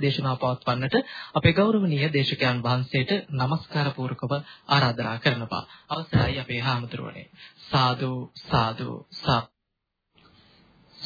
දේශනා පවත්වන්නට අපේ ගෞරවනීය දේශකයන් වහන්සේට নমස්කාර පූර්වකව ආරාධනා කරනවා. අවසරයි අපේ හාමුදුරුවනේ. සාදු සාදු සා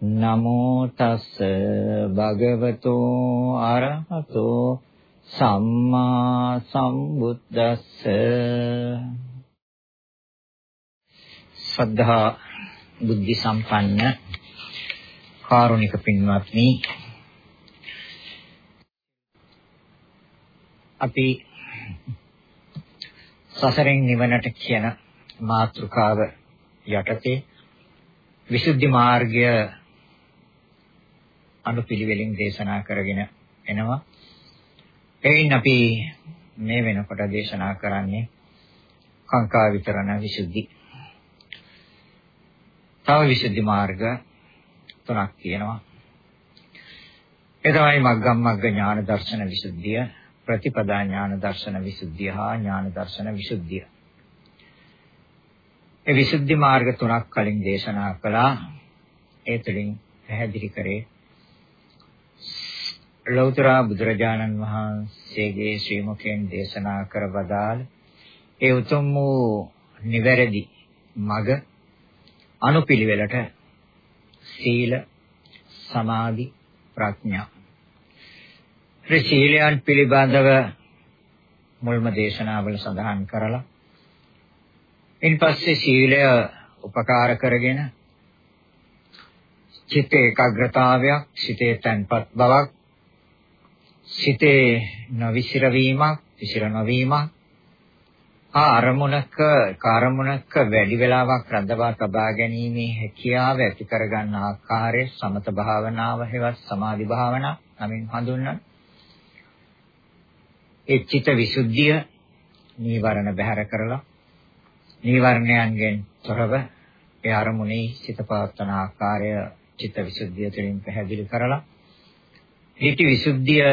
නමෝ තස්ස භගවතු අරහතෝ සම්මා සම්බුද්දස්ස. ශ්‍රද්ධා බුද්ධ සම්පන්න කාරුණික පින්වත්නි අපි සසරෙන් නිවනට කියන මාතෘකාව යටතේ විසුද්ධි මාර්ගය අනුපිළිවෙලින් දේශනා කරගෙන එනවා. එයින් අපි මේ වෙනකොට දේශනා කරන්නේ කාංකා විතරණ විසුද්ධි. තව විසුද්ධි මාර්ග තුනක් තියෙනවා. ඒ තමයි මග්ගම් මග්ග ඥාන දර්ශන විසුද්ධිය, ප්‍රතිපදා ඥාන දර්ශන විසුද්ධිය හා ඥාන දර්ශන විසුද්ධිය. මේ විසුද්ධි මාර්ග තුනක් කලින් දේශනා කළා. ඒ තුලින් පැහැදිලි කරේ ලෞතර බුදුරජාණන් වහන්සේගේ ශ්‍රී මුඛයෙන් දේශනා කර වදාළ ඒ උතුම් වූ නිවැරදි මග අනුපිළිවෙලට සීල සමාධි ප්‍රඥා. මේ සීලයන් පිළිබඳව මුල්ම දේශනාවල සඳහන් කරලා ඉන්පස්සේ සීලය උපකාර කරගෙන චිත්ත ඒකාග්‍රතාවයක් සිතේ තන්පත් බවක් සිතේ නවිසිර වීමක් විසිර නොවීමක් ආ අරමුණක කාර්මුණක වැඩි වෙලාවක් රඳවා තබා ගැනීමේ හැකියාව ඇති කරගන්න ආකාරයේ සමත භාවනාව හෙවත් සමාධි භාවනා නමින් හඳුන්වන. ඒ චිත්ත විසුද්ධිය නීවරණ බැහැර කරලා නීවරණයන්ගෙන් තොරව ඒ අරමුණේ සිත පවත්වන ආකාරය චිත්ත විසුද්ධිය තුළින් පැහැදිලි කරලා ඊටි විසුද්ධිය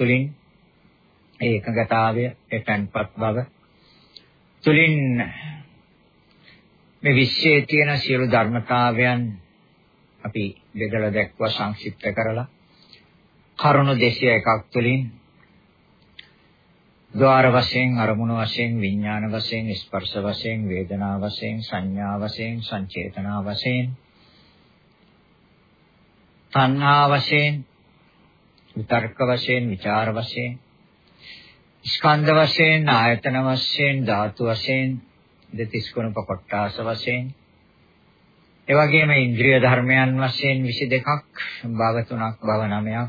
තුළින් ඒ එකඟතාවය ඒ තන්පත් බව තුළින් මේ විශ්වයේ තියෙන සියලු ධර්මතාවයන් අපි බෙදලා දැක්වා සංක්ෂිප්ත කරලා කරුණු 201ක් තුළින් ద్వාර වශයෙන් අරමුණු වශයෙන් විඥාන වශයෙන් ස්පර්ශ වශයෙන් වේදනා වශයෙන් සංඥා වශයෙන් සංචේතනා වශයෙන් තණ්හා වශයෙන් විතර්ක වශයෙන් විචාර වශයෙන් ස්කන්ධ වශයෙන් ආයතන වශයෙන් ධාතු වශයෙන් දෙතිස් කුණප කොට්ටාස වශයෙන් ඒ වගේම ඉන්ද්‍රිය ධර්මයන් වශයෙන් 22ක් භව 3ක් භව 9ක්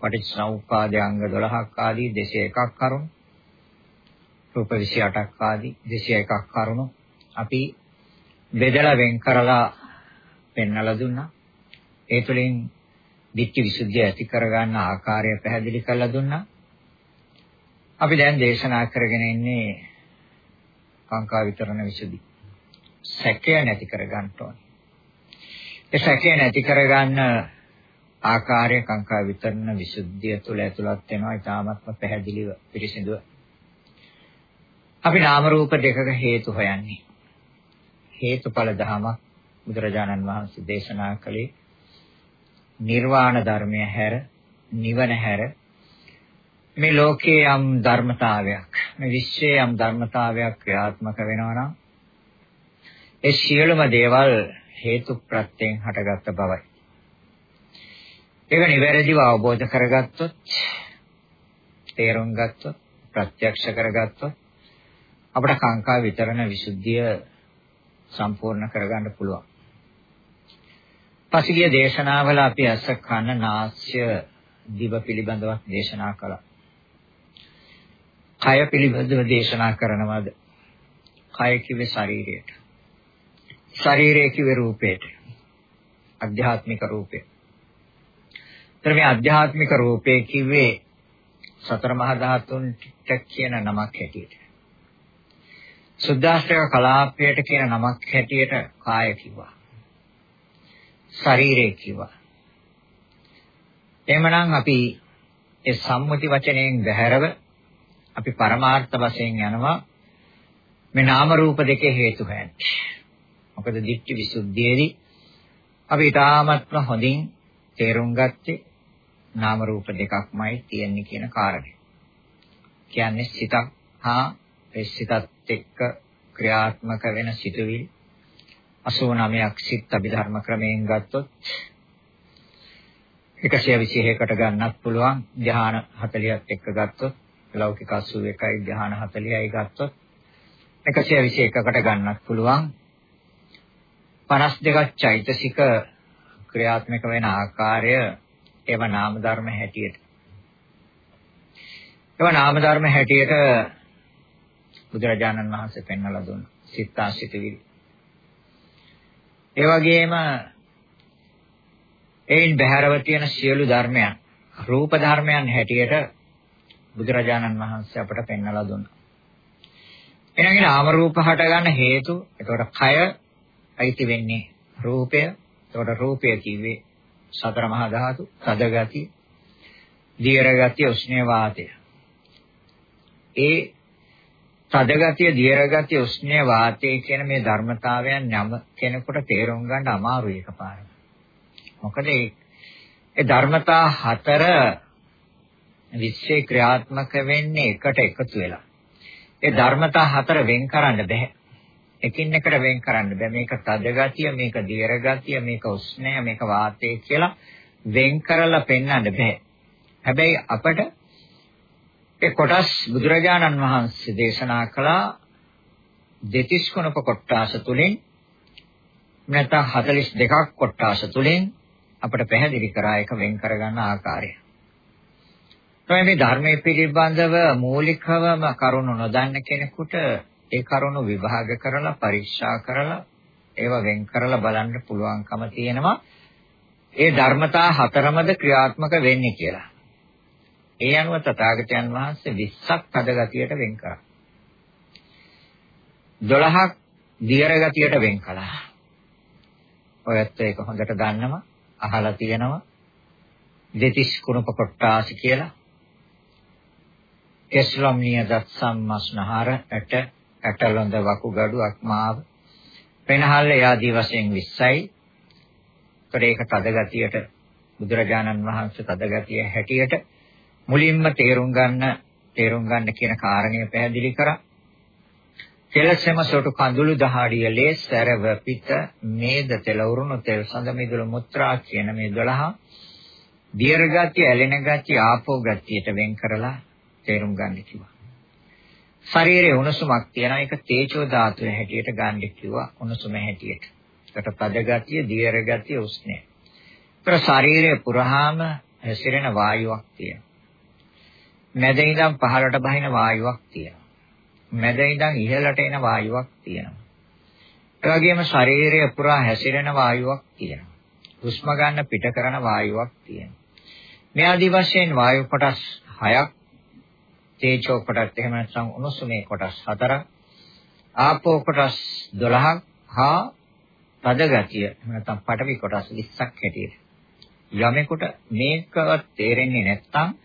පටිච්චසමුප්පාද අංග 12ක් ආදී 201ක් කරුණු රූප 28ක් ආදී 201ක් කරුණු අපි බෙදලා වෙන් කරලා පෙන්වලා දුන්නා. ඒ තුළින් දිට්ඨි විසුද්ධිය ඇති කරගන්න ආකාරය පැහැදිලි කරලා දුන්නා. අපි දැන් දේශනා කරගෙන ඉන්නේ කාංකා විතරණ විසුද්ධි. සැකය නැති කරගන්න ඕනේ. ඒ සැකය නැති කරගන්න ආකාරය කාංකා විතරණ විසුද්ධිය තුළ ඇතුළත් වෙනවා. ඊටාත්ම පැහැදිලිව පිරිසිදුව අපි නාම රූප දෙකක හේතු හොයන්නේ. හේතුඵල ධමයක් බුදුරජාණන් වහන්සේ දේශනා කළේ නිර්වාණ ධර්මය හැර නිවන හැර මේ ලෝකයේ යම් ධර්මතාවයක් මේ විශ්වයේ යම් ධර්මතාවයක් ක්‍රියාත්මක වෙනවා නම් ඒ සියලුම දේවල් හේතු ප්‍රත්‍යයෙන් හටගත්ත බවයි. ඒක නිවැරදිව අවබෝධ කරගත්තොත් තේරුම් ගත්තොත් ප්‍රත්‍යක්ෂ කරගත්තොත් අපට කාංකා විතරණ විසුද්ධිය සම්පූර්ණ කරගන්න පුළුවන්. පසුගිය දේශනාවල අපි අස කන නාස්‍ය දිව පිළිබඳව දේශනා කළා. කය පිළිබඳව දේශනා කරනවාද? කය කිව්වේ ශරීරයට. ශරීරය කිව්වේ රූපයට. අධ්‍යාත්මික රූපය. ඒතර මේ අධ්‍යාත්මික රූපය කිව්වේ සතර මහා ධාතුන්ට කියන නමක් හැටියට. සුද්දාස්ත්‍රක කලාපයට කියන නමක් හැටියට කාය කිව්වා. ශරීරය කිව්වා. එහෙමනම් අපි ඒ සම්මුති වචනයෙන් බැහැරව අපි පරමාර්ථ වශයෙන් යනවා මේ නාම රූප දෙකේ හේතු හැටි. මොකද දිට්ඨි විසුද්ධියේදී අපි ඊටාත්ම හොඳින් තේරුම් ගත්තේ නාම රූප දෙකක්මයි තියෙන්නේ කියන කාරණය. කියන්නේ සිතක් හා ඒ සිතත් එක්ක ක්‍රියාත්මක වෙන සිතුවිලි 89ක් සිත් අභිධර්ම ක්‍රමයෙන් ගත්තොත් 121කට ගන්නත් පුළුවන්. ධ්‍යාන 40ත් එක්ක ගත්තොත් ලෞකික 81යි ධ්‍යාන 40යි ගත්තොත් 121කට ගන්නත් පුළුවන්. 52ක් චෛතසික ක්‍රියාත්මක වෙන ආකාරය ඒව නාම ධර්ම හැටියට. ඒව නාම ධර්ම හැටියට බුදුරජාණන් වහන්සේ පෙන්වලා දුන්නා. සිතාසිතවිලි ඒ වගේම එයින් බහැරව තියෙන සියලු ධර්මයන් රූප ධර්මයන් හැටියට බුදුරජාණන් වහන්සේ අපට පෙන්වලා දුන්නා. එනගෙන නාම රූප හට ගන්න හේතු එතකොට කය අයිති වෙන්නේ රූපය. එතකොට රූපය කිව්වේ සතර මහා ධාතු, සද ගති, දීර්ඝ ගති, උෂ්ණ වාතය. ඒ තද ගතිය, දීර්ඝ ගතිය, උෂ්ණ වාතය කියන මේ ධර්මතාවයන් යම් කෙනෙකුට තේරුම් ගන්න අමාරුයි එකපාරට. මොකද ඒ ධර්මතා හතර විශ්ේ ක්‍රියාත්මක වෙන්නේ එකට එකතු වෙලා. ඒ ධර්මතා හතර වෙන් කරන්න බෑ. එකින් එකට වෙන් කරන්න බෑ. මේක තද ගතිය, මේක දීර්ඝ ගතිය, මේක උෂ්ණය, මේක වාතය කියලා වෙන් කරලා පෙන්වන්න බෑ. හැබැයි අපට ඒ කොටස් බුදුරජාණන් වහන්සේ දේශනා කළා දෙතිස් කුණප කොටාස තුලින් නැත්නම් 42ක් කොටාස තුලින් අපට පැහැදිලි කරා එක වෙන් කරගන්න ආකාරය. තමයි මේ ධර්මයේ පිළිබඳව මූලිකවම කරුණු නොදන්න කෙනෙකුට ඒ කරුණු විභාග කරලා පරීක්ෂා කරලා ඒවා වෙන් කරලා බලන්න පුළුවන්කම තියෙනවා. ඒ ධර්මතා හතරමද ක්‍රියාත්මක වෙන්නේ කියලා. ඒ අනුව තථාගතයන් වහන්සේ 20ක් පදගතියට වෙන් කරා. 12ක් දියර ගතියට වෙන් කළා. ඔයත් ඒක හොඳට දන්නවා, අහලා තියෙනවා. දෙතිස් කුණප කොට්ටාස කියලා. කෙස්ලොම්නිය දත් සම්මස්නහර ඇට ඇටලොඳ වකුගඩු අක්මාව පෙනහල්ල ආදී වශයෙන් 20යි. ඒක තදගතියට බුදුරජාණන් වහන්සේ තදගතිය හැටියට මුලින්ම තේරුම් ගන්න තේරුම් ගන්න කියන කාරණය පැහැදිලි කරා. කෙලසෙම සොටු කඳුළු දහඩිය ලේස් සැරව පිට මේද තෙල උරුණු තෙල් සඳ මිදුළු මුත්‍රා කියන මේ 12 දීර්ඝගතිය ඇලෙන ගතිය ආපෝ ගතියට වෙන් කරලා තේරුම් ගන්න කිව්වා. ශරීරයේ උණුසුමක් තියෙනවා ඒක තේජෝ ධාතුවේ හැටියට ගන්න කිව්වා උණුසුම හැටියට. ඒකට පද ගතිය, දීර්ඝ ගතිය, උෂ්ණය. ඒතර ශරීරයේ පුරාම හැසිරෙන වායුවක් තියෙනවා. මැද ඉඳන් පහළට බහින වායුවක් තියෙනවා. මැද ඉඳන් ඉහළට එන වායුවක් තියෙනවා. ඒ වගේම ශරීරය පුරා හැසිරෙන වායුවක් තියෙනවා. හුස්ම ගන්න පිට කරන වායුවක් තියෙනවා. මේ ආදි වශයෙන් වායු කොටස් 6ක් තේජෝ කොටස් එහෙම නැත්නම් උණුසුමේ කොටස් 4ක් ආපෝ කොටස් 12ක් හා පද ගතිය එහෙම නැත්නම් පඨවි කොටස් 20ක් හැටියට යමෙකුට මේකවත් තේරෙන්නේ නැත්නම්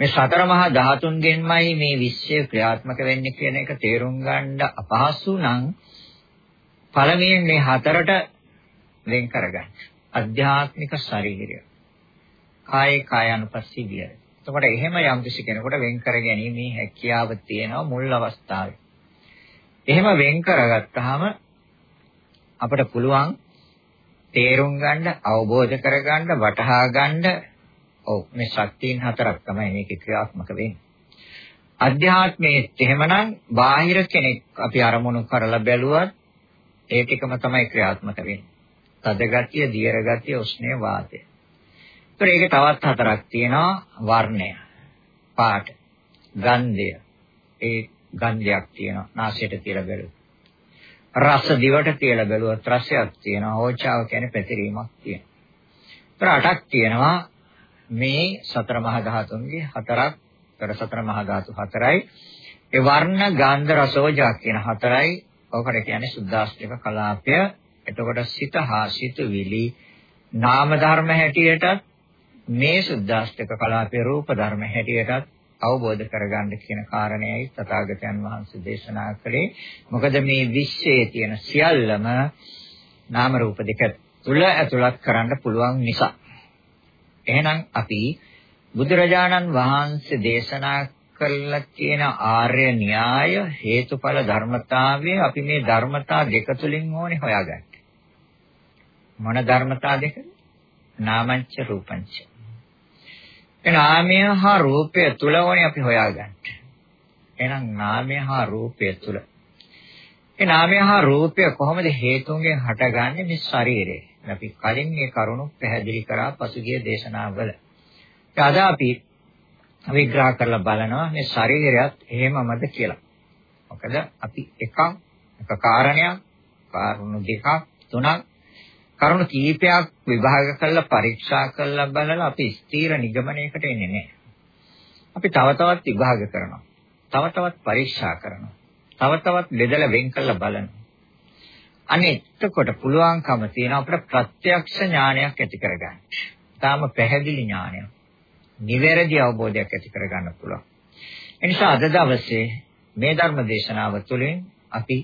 මේ සතර මහා ධාතුන්ගෙන්මයි මේ විශ්වය ක්‍රියාත්මක වෙන්නේ කියන එක තේරුම් ගන්න අපහසු නම් පළමුවෙන් මේ හතරට වෙන් කරගන්න. අධ්‍යාත්මික ශරීරය. කායේ කායानुපස්සී විහෙර. එතකොට එහෙම යම් කිසි කෙනෙකුට වෙන් කර ගැනීමේ හැකියාව තියෙනවා මුල් අවස්ථාවේ. එහෙම වෙන් කරගත්තාම අපිට පුළුවන් තේරුම් ගන්න, අවබෝධ කරගන්න, වටහා ගන්න ඔව් මේ ශක්තියන් හතරක් තමයි මේකේ ක්‍රියාත්මක වෙන්නේ. අධ්‍යාත්මයේ එහෙමනම් බාහිර කෙනෙක් අපි අරමුණු කරලා බැලුවත් ඒ ටිකම තමයි ක්‍රියාත්මක වෙන්නේ. තද ගතිය, දියර ගතිය, උෂ්ණය, වාතය. ඒතර ඒක තවත් හතරක් තියෙනවා වර්ණය, පාට, ගන්ධය. ඒ ගන්ධයක් තියෙනවා නාසයට තියලා බැලුවොත්. රස දිවට තියලා බැලුවොත් රසයක් තියෙනවා. ඕචාව කියන්නේ පැතිරීමක් තියෙනවා. ඒතර අටක් තියෙනවා මේ සතර මහා ධාතුන්ගේ හතරක් තර සතර මහා ධාතු හතරයි. ඒ වර්ණ ගන්ධ රසෝජා කියන හතරයි. ඔකට කියන්නේ සුද්දාස්තික කලාපය. එතකොට සිත හා සිතුවිලි නාම ධර්ම හැටියටත් මේ සුද්දාස්තික කලාපේ රූප ධර්ම හැටියටත් අවබෝධ කරගන්න කියන කාරණයයි තථාගතයන් වහන්සේ දේශනා කළේ. මොකද මේ විශ්වයේ තියෙන සියල්ලම නාම රූප දෙක තුල ඇතුළත් කරන්න පුළුවන් නිසා. එහෙනම් අපි බුදුරජාණන් වහන්සේ දේශනා කළා කියන ආර්ය න්‍යාය හේතුඵල ධර්මතාවය අපි මේ ධර්මතා දෙක තුලින් ඕනේ හොයාගන්න. මොන ධර්මතා දෙකද? නාමංච රූපංච. ඒ නාමය හා රූපය තුල ඕනේ අපි හොයාගන්න. එහෙනම් නාමය හා රූපය තුල. ඒ නාමය හා රූපය කොහොමද හේතුන්ගෙන් හටගන්නේ මේ ශරීරේ? අපි කලින් මේ කරුණු පැහැදිලි කරා පසුගිය දේශනාවල. අද අපි විග්‍රහ කරලා බලනවා මේ ශරීරයත් එහෙමමද කියලා. මොකද අපි එකක් එක කාරණයක්, කාරණු දෙකක්, තුනක් කරුණු කීපයක් විභාග කරලා පරීක්ෂා කරලා බලලා අපි ස්ථීර නිගමනයකට එන්නේ නැහැ. අපි තව තවත් විභාග කරනවා. තව තවත් පරීක්ෂා කරනවා. තව තවත් බෙදලා වෙන් කරලා බලනවා. අනේ එතකොට පුළුවන්කම තියෙන අපිට ප්‍රත්‍යක්ෂ ඥානයක් ඇති කරගන්න. තාම පැහැදිලි ඥානයක්. නිවැරදි අවබෝධයක් ඇති කරගන්න පුළුවන්. එනිසා අද දවසේ මේ ධර්ම දේශනාව තුළින් අපි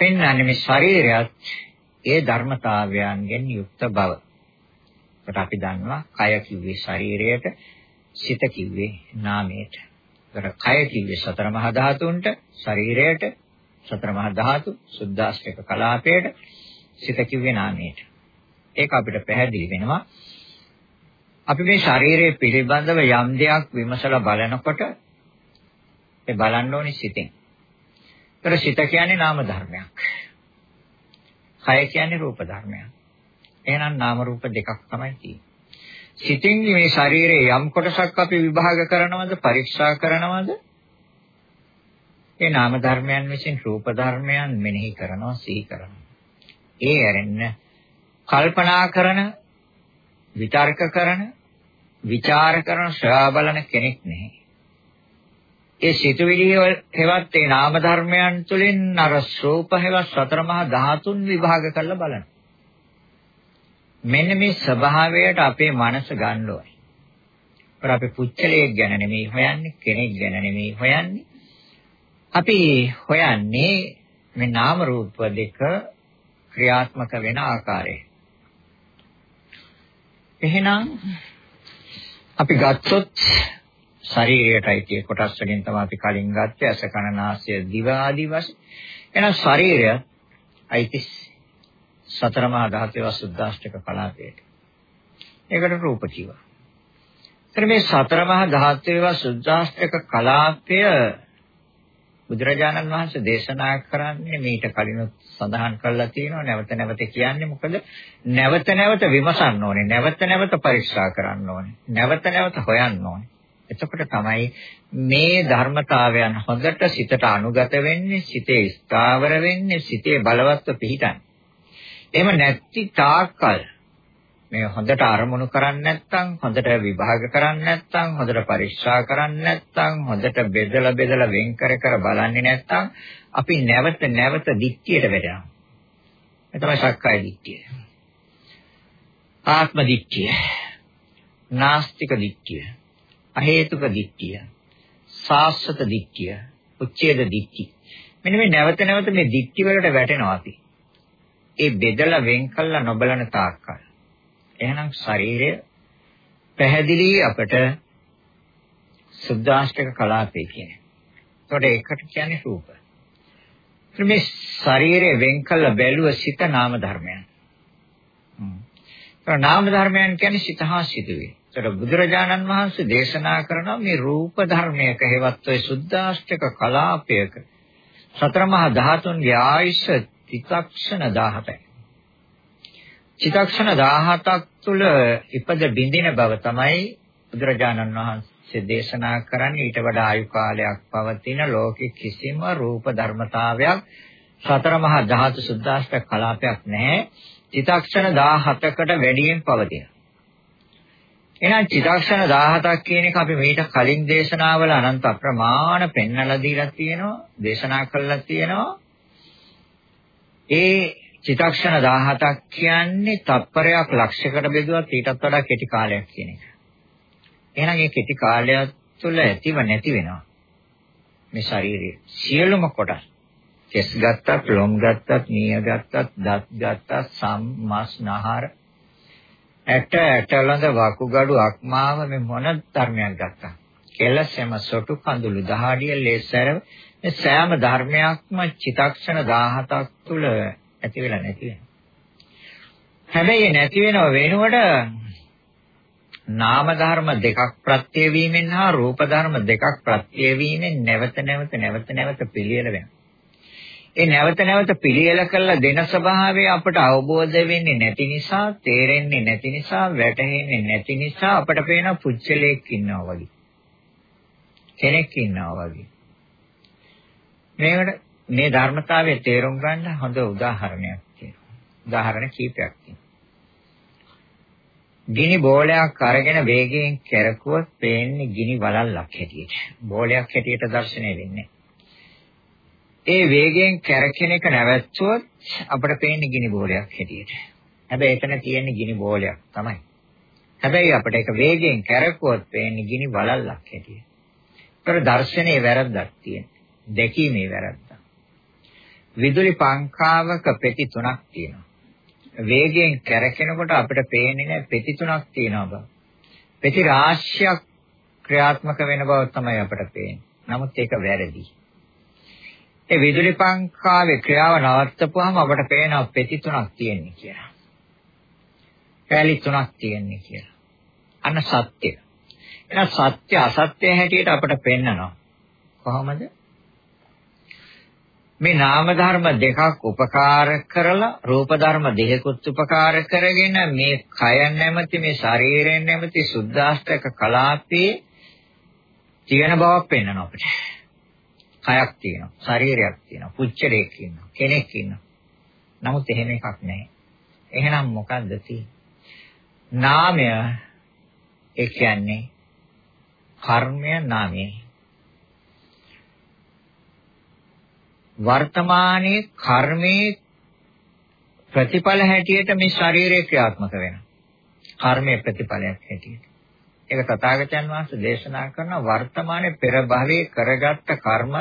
පෙන්වන්නේ මේ ශරීරයත් ඒ ධර්මතාවයන්ගෙන් යුක්ත බව. ඒකට අපි දන්නවා කය කිව්වේ ශරීරයට, සිත කිව්වේ නාමයට. ඒකට කය කිව්වේ සතර මහා ධාතුන්ට, ශරීරයට සතර මහා ධාතු, සුද්ධාෂ්ටක කලාපයට, සිත කිව්වේ නාමයට. ඒක අපිට පැහැදිලි වෙනවා. අපි මේ ශරීරය පිළිබඳව යම් දෙයක් විමසලා බලනකොට ඒ බලන්න ඕනේ සිතෙන්. ඒතර සිත කියන්නේ නාම ධර්මයක්. කය කියන්නේ රූප ධර්මයක්. එහෙනම් නාම රූප දෙකක් තමයි තියෙන්නේ. සිතින් මේ ශරීරයේ යම් කොටසක් අපි විභාග කරනවද පරීක්ෂා කරනවද? ඒ නාම ධර්මයන් විසින් රූප ධර්මයන් මෙනෙහි කරනවා සිහි කරනවා. ඒ ඇරෙන්න කල්පනා කරන විතර්ක කරන විචාර කරන ශ්‍රා බලන කෙනෙක් නැහැ. ඒ සිතුවිලි හෙවත් ඒ නාම ධර්මයන් තුළින් අර රූප හෙවත් සතර මහා ධාතුන් විභාග කරලා බලන. මෙන්න මේ ස්වභාවයට අපේ මනස ගන්න ඕනේ. ਪਰ අපි පුච්චලයක් ගැන නෙමෙයි හොයන්නේ කෙනෙක් ගැන නෙමෙයි හොයන්නේ. අපි හොයන්නේ මේ නාම රූප දෙක ක්‍රියාත්මක වෙන ආකාරය. එහෙනම් අපි ගත්තොත් ශරීරයටයි කිය කොටස් වලින් තමයි අපි කලින් ගත්තේ අස කන නාසය දිව ආදී වශයෙන්. එහෙනම් ශරීරය අයිති සතර මහා ධාතු සුද්ධාෂ්ටක කලාපයට. ඒකට රූප කිව්වා. එතන මේ සතර මහා ධාතු සුද්ධාෂ්ටක කලාපය බුදුරජාණන් වහන්සේ දේශනා කරන්නේ මීට කලිනුත් සඳහන් කරලා තියෙනවා. නැවත නැවත කියන්නේ මොකද? නැවත නැවත විමසන්න ඕනේ. නැවත නැවත පරීක්ෂා කරන්න ඕනේ. නැවත නැවත හොයන්න ඕනේ. එතකොට තමයි මේ ධර්මතාවයන් හොඳට සිතට අනුගත වෙන්නේ සිතේ ස්ථාවර වෙන්නේ සිතේ බලවත්ව පිහිටන්නේ. එහෙම නැති තාක්කල් මේ හොඳට අරමුණු කරන්නේ නැත්නම් හොඳට විභාග කරන්නේ නැත්නම් හොඳට පරීක්ෂා කරන්නේ නැත්නම් හොඳට බෙදලා බෙදලා වෙන් කර කර බලන්නේ නැත්නම් අපි නැවත නැවත දික්තියට වැටෙනවා. ඒ තමයි සක්කාය දික්තිය. ආත්ම දික්තිය. නාස්තික දික්තිය. අහේතුක දික්තිය. සාස්වත දික්තිය. උච්ඡේද දික්තිය. මෙන්න මේ නැවත නැවත මේ දික්ති වලට වැටෙනවා අපි. ඒ බෙදලා වෙන් කළා නොබලන තාක්කල් එහෙනම් ශරීරය පැහැදිලි අපට සුද්ධාෂ්ටක කලාපේ කියන්නේ. ඒකට ඒකට කියන්නේ රූප. මේ ශරීරය වෙන් කළ බැලුව සිත නාම ධර්මයන්. හ්ම්. නාම ධර්මයන් කියන්නේ සිත හා සිදුවේ. ඒතර බුදුරජාණන් වහන්සේ දේශනා කරන මේ රූප ධර්මයක හේවත් ඔය සුද්ධාෂ්ටක කලාපයක සතර මහා ධාතුන්ගේ ආයුෂ චිත්තක්ෂණ 17යි. චිත්තක්ෂණ 17ක් තුල ඉපද බින්දින බව තමයි බුදුරජාණන් වහන්සේ දේශනා කරන්නේ ඊට වඩා ආයු කාලයක් පවතින ලෝකෙ කිසිම රූප ධර්මතාවයක් සතර මහා ධාතු සුද්ධාෂ්ටක කලාපයක් නැහැ. චිත්තක්ෂණ 17කට වැඩියෙන් පවතින. එහෙනම් චිත්තක්ෂණ 17ක් කියන එක අපි මීට කලින් දේශනාවල අනන්ත අප්‍රමාණ පෙන්වලා දීලා තියෙනවා, දේශනා කළා තියෙනවා. ඒ චිත්තක්ෂණ 17ක් කියන්නේ තත්පරයක් ලක්ෂයකට බෙදුවත් ඊටත් වඩා කෙටි කාලයක් කියන එක. එහෙනම් මේ කෙටි කාලය තුළ ඇතිව නැති වෙනවා. මේ ශරීරයේ සියලුම කොටස් කෙස් ගත්තත්, ලොම් ගත්තත්, නිය ගත්තත්, දත් ගත්තත්, සම්, මස්, නහර, ඇට, ඇටලඳ, වකුගඩු, අක්මාව මේ මොන ධර්මයක් ගත්තා. කෙලසෙම සොටු කඳුළු දහඩිය ලේසර මේ සෑම ධර්මයක්ම චිතක්ෂණ 17ක් තුල ඇති වෙලා නැති වෙනවා. හැබැයි නැති වෙනව වෙනුවට නාම ධර්ම දෙකක් ප්‍රත්‍ය වීමෙන් හා රූප ධර්ම දෙකක් ප්‍රත්‍ය වීමෙන් නැවත නැවත නැවත නැවත පිළියෙල වෙනවා. ඒ නැවත නැවත පිළියෙල කළ දෙන ස්වභාවය අපට අවබෝධ වෙන්නේ නැති නිසා, තේරෙන්නේ නැති නිසා, වැටහෙන්නේ නැති නිසා අපට පේන පුච්චලයක් ඉන්නවා වගේ. කෙනෙක් ඉන්නවා වගේ. මේකට මේ ධර්මතාවය තේරුම් ගන්න හොඳ උදාහරණයක් තියෙනවා. උදාහරණ කීපයක් තියෙනවා. ගිනි බෝලයක් අරගෙන වේගයෙන් කැරකුවොත් පේන්නේ ගිනි වලල්ලක් හැටියට. බෝලයක් හැටියට දැర్శණය වෙන්නේ. ඒ වේගයෙන් කැරකෙන එක නැවැත්තුවොත් අපිට පේන්නේ ගිනි බෝලයක් හැටියට. හැබැයි එතන තියෙන්නේ ගිනි බෝලයක් තමයි. හැබැයි අපිට ඒක වේගයෙන් කැරකුවොත් පේන්නේ ගිනි වලල්ලක් හැටියට. ඒතර දර්ශනයේ වැරද්දක් තියෙනවා. දැකීමේ වැරද්දක්. විදුලි පංකාවක පෙති තුනක් තියෙනවා. වේගයෙන් කැරකෙනකොට අපිට පේන්නේ නැහැ පෙති තුනක් තියෙනවා බව. පෙති රාශියක් ක්‍රියාත්මක වෙන බව තමයි අපිට පේන්නේ. නමුත් ඒක වැරදි. ඒ විදුලි පංකාවේ ක්‍රියාව නවත්තපුවාම අපට පේනවා පෙති තුනක් තියෙන්නේ කියලා. පැලි තුනක් තියෙන්නේ කියලා. අන්න සත්‍ය. එහෙනම් සත්‍ය අසත්‍ය හැටියට අපට පෙන්නනවා. කොහොමද? මේ නාම ධර්ම දෙකක් උපකාර කරලා රූප ධර්ම දෙකකුත් උපකාර කරගෙන මේ කය නැමැති මේ ශරීරයෙන් නැමැති සුද්ධාෂ්ටක කලාපේ තියෙන බවක් පෙන්වනවා අපිට. කයක් තියෙනවා, ශරීරයක් තියෙනවා, පුච්චලයක් ඉන්නවා, කෙනෙක් ඉන්නවා. නමුත් එහෙම එකක් නැහැ. එහෙනම් මොකද්ද තියෙන්නේ? නාමය ඒ කියන්නේ කර්මය නාමය. වර්තමානයේ කර්මයේ ප්‍රතිඵල හැටියට මේ ශරීරය ක්‍රියාත්මක වෙනවා. කර්මයේ ප්‍රතිඵලයක් හැටියට. ඒක තථාගතයන් වහන්සේ දේශනා කරන වර්තමානයේ පෙර භවයේ කරගත්ත කර්ම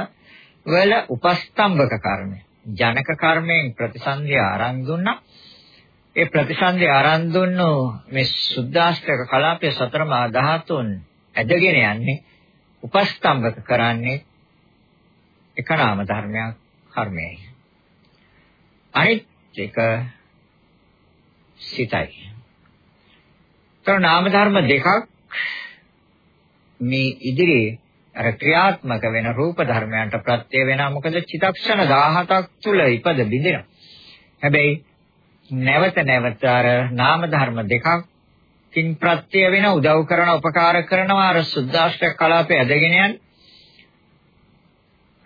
වල උපස්තම්භක කර්මය. ජනක කර්මයෙන් ප්‍රතිසන්දිය ආරම්භ දුන්නා. ඒ ප්‍රතිසන්දිය ආරම්භ දුන්නු මේ සුද්ධාෂ්ටක කලාපයේ සතරමා ධාතුන් ඇදගෙන යන්නේ උපස්තම්භක කරන්නේ එක නාම ධර්මයක් කර්මයයි. අනිත් එක සිතයි. තර නාම ධර්ම දෙකක් මේ ඉදිරියේ අර ක්‍රියාත්මක වෙන රූප ධර්මයන්ට ප්‍රත්‍ය වෙනවා මොකද චිතක්ෂණ 17ක් තුල ඉපද බිඳිනවා. හැබැයි නැවත නැවත අර නාම ධර්ම දෙකක් කින් ප්‍රත්‍ය වෙන උදව් කරන උපකාර කරනවා අර සුද්දාෂ්ටක කලාපේ ඇදගෙන යන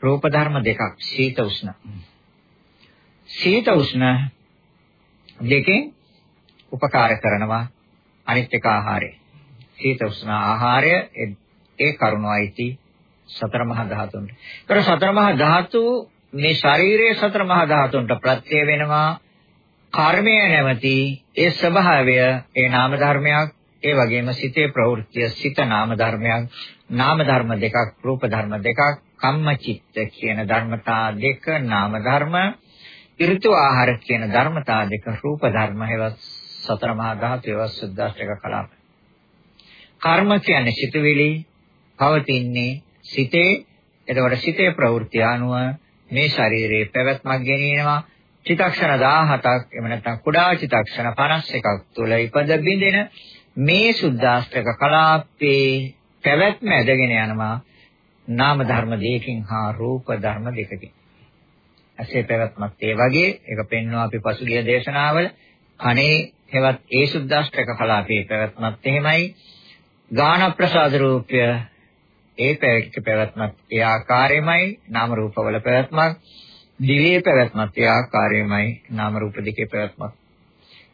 රූප ධර්ම දෙකක් සීත උෂ්ණ. සීත උෂ්ණ දෙකෙන් උපකාර කරනවා අනිත් එක ආහාරය. සීත උෂ්ණ ආහාරය ඒ කරුණයිති සතර මහා ධාතුන්ට. ඒතර සතර මහා ධාතු මේ ශරීරයේ සතර මහා ධාතුන්ට ප්‍රත්‍ය වෙනවා කර්මය නැමැති ඒ ස්වභාවය ඒ නාම ධර්මයක් ඒ වගේම සිතේ ප්‍රවෘත්තිය සිත නාම ධර්මයක් නාම ධර්ම දෙකක් රූප ධර්ම දෙකක් කම්මචිත්ත කියන ධර්මතා දෙක නාම ධර්ම ඍතු ආහාර කියන ධර්මතා දෙක රූප ධර්ම හේවත් සතර මහා ධාතු ඒවා සුද්දාෂ්ටක කලාප. කර්ම කියන්නේ සිතුවිලි පවතින්නේ සිතේ. එතකොට සිතේ ප්‍රවෘත්ති අනුව මේ ශරීරයේ පැවැත්මක් ගෙනියනවා. චිතක්ෂණ 17ක් එහෙම නැත්නම් කුඩා චිතක්ෂණ 51ක් තුළ ඉපද බින්දෙන මේ සුද්දාස්ත්‍රක කලාපේ පැවැත්ම ඇදගෙන යනවා. නාම ධර්ම දෙකකින් හා රූප ධර්ම දෙකකින්. ඇසේ පැවැත්මත් ඒ වගේ. ඒක පෙන්වනවා අපි පසුගිය දේශනාවල. කනේ හෙවත් ඒ සුද්දාස්ත්‍රක කලාපේ පැවැත්මත් එහෙමයි. ගාන ප්‍රසාද රූපය ඒ පැවැත්මත් ඒ ආකාරයමයි නාම රූපවල පැවැත්මක්. දිවේ පැවැත්මත් ඒ ආකාරයමයි නාම රූප දෙකේ පැවැත්මක්.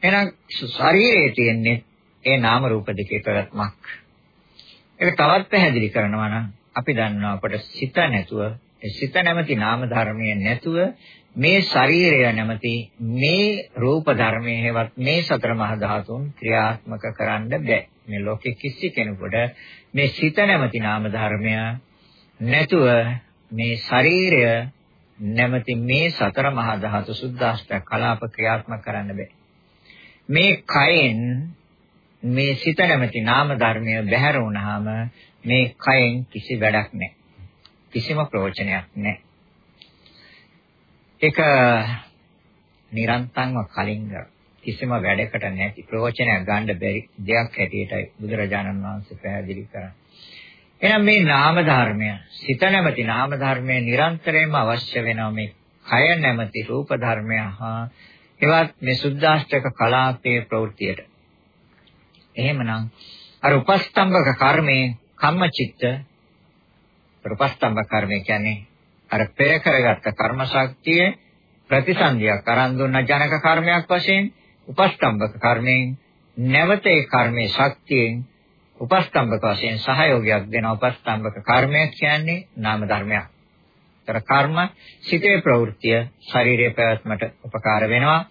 එහෙනම් ශරීරයේ තියෙන්නේ ඒ නාම රූප දෙකේ පැවැත්මක්. ඒක තවත් පැහැදිලි කරනවා නම් අපි දන්නවා අපට සිත නැතුව ඒ සිත නැමැති නාම ධර්මයේ නැතුව මේ ශරීරය නැමැති මේ රූප ධර්මයේ හැවත් මේ සතර මහා ධාතුන් ක්‍රියාත්මක කරන්න බෑ මේ ලෝකෙ කිසි කෙනෙකුට මේ සිත නැමැති නාම ධර්මය නැතුව මේ ශරීරය නැමැති මේ සතර මහා ධාතු සුද්ධාෂ්ටක කලාප ක්‍රියාත්මක කරන්න බෑ. මේ කයෙන් මේ සිත නැමැති නාම ධර්මය බැහැර වුණාම මේ කයෙන් කිසි වැඩක් නැහැ. කිසිම ප්‍රයෝජනයක් නැහැ. ඒක නිරන්තරව කලින් කිසිම වැඩකට නැති ප්‍රයෝජනයක් ගන්න බැරි දෙයක් හැටියටයි බුදුරජාණන් වහන්සේ පැහැදිලි කරන්නේ. එහෙනම් මේ නාම ධර්මය, සිත නැමැති නාම ධර්මය නිරන්තරයෙන්ම අවශ්‍ය වෙනවා මේ කය නැමැති රූප ධර්මය හා එවත් මේ සුද්ධාෂ්ටක කලාපයේ ප්‍රවෘත්තියට. එහෙමනම් අර උපස්තම්භක කර්මයේ කම්මචිත්ත උපස්තම්භක කර්මය කියන්නේ අර පෙර කරගත්ත කර්ම ශක්තිය ප්‍රතිසන්දියක් අරන් දුන්න ජනක කර්මයක් වශයෙන් උපස්තම්භක කර්මයෙන් නැවත ඒ කර්මයේ ශක්තියෙන් උපස්තම්භක වශයෙන් සහයෝගයක් දෙන උපස්තම්භක කර්මය කියන්නේ නාම ධර්මයක්. ඒතර කර්ම සිතේ ප්‍රවෘත්තිය ශරීරයේ පැවැත්මට උපකාර වෙනවා.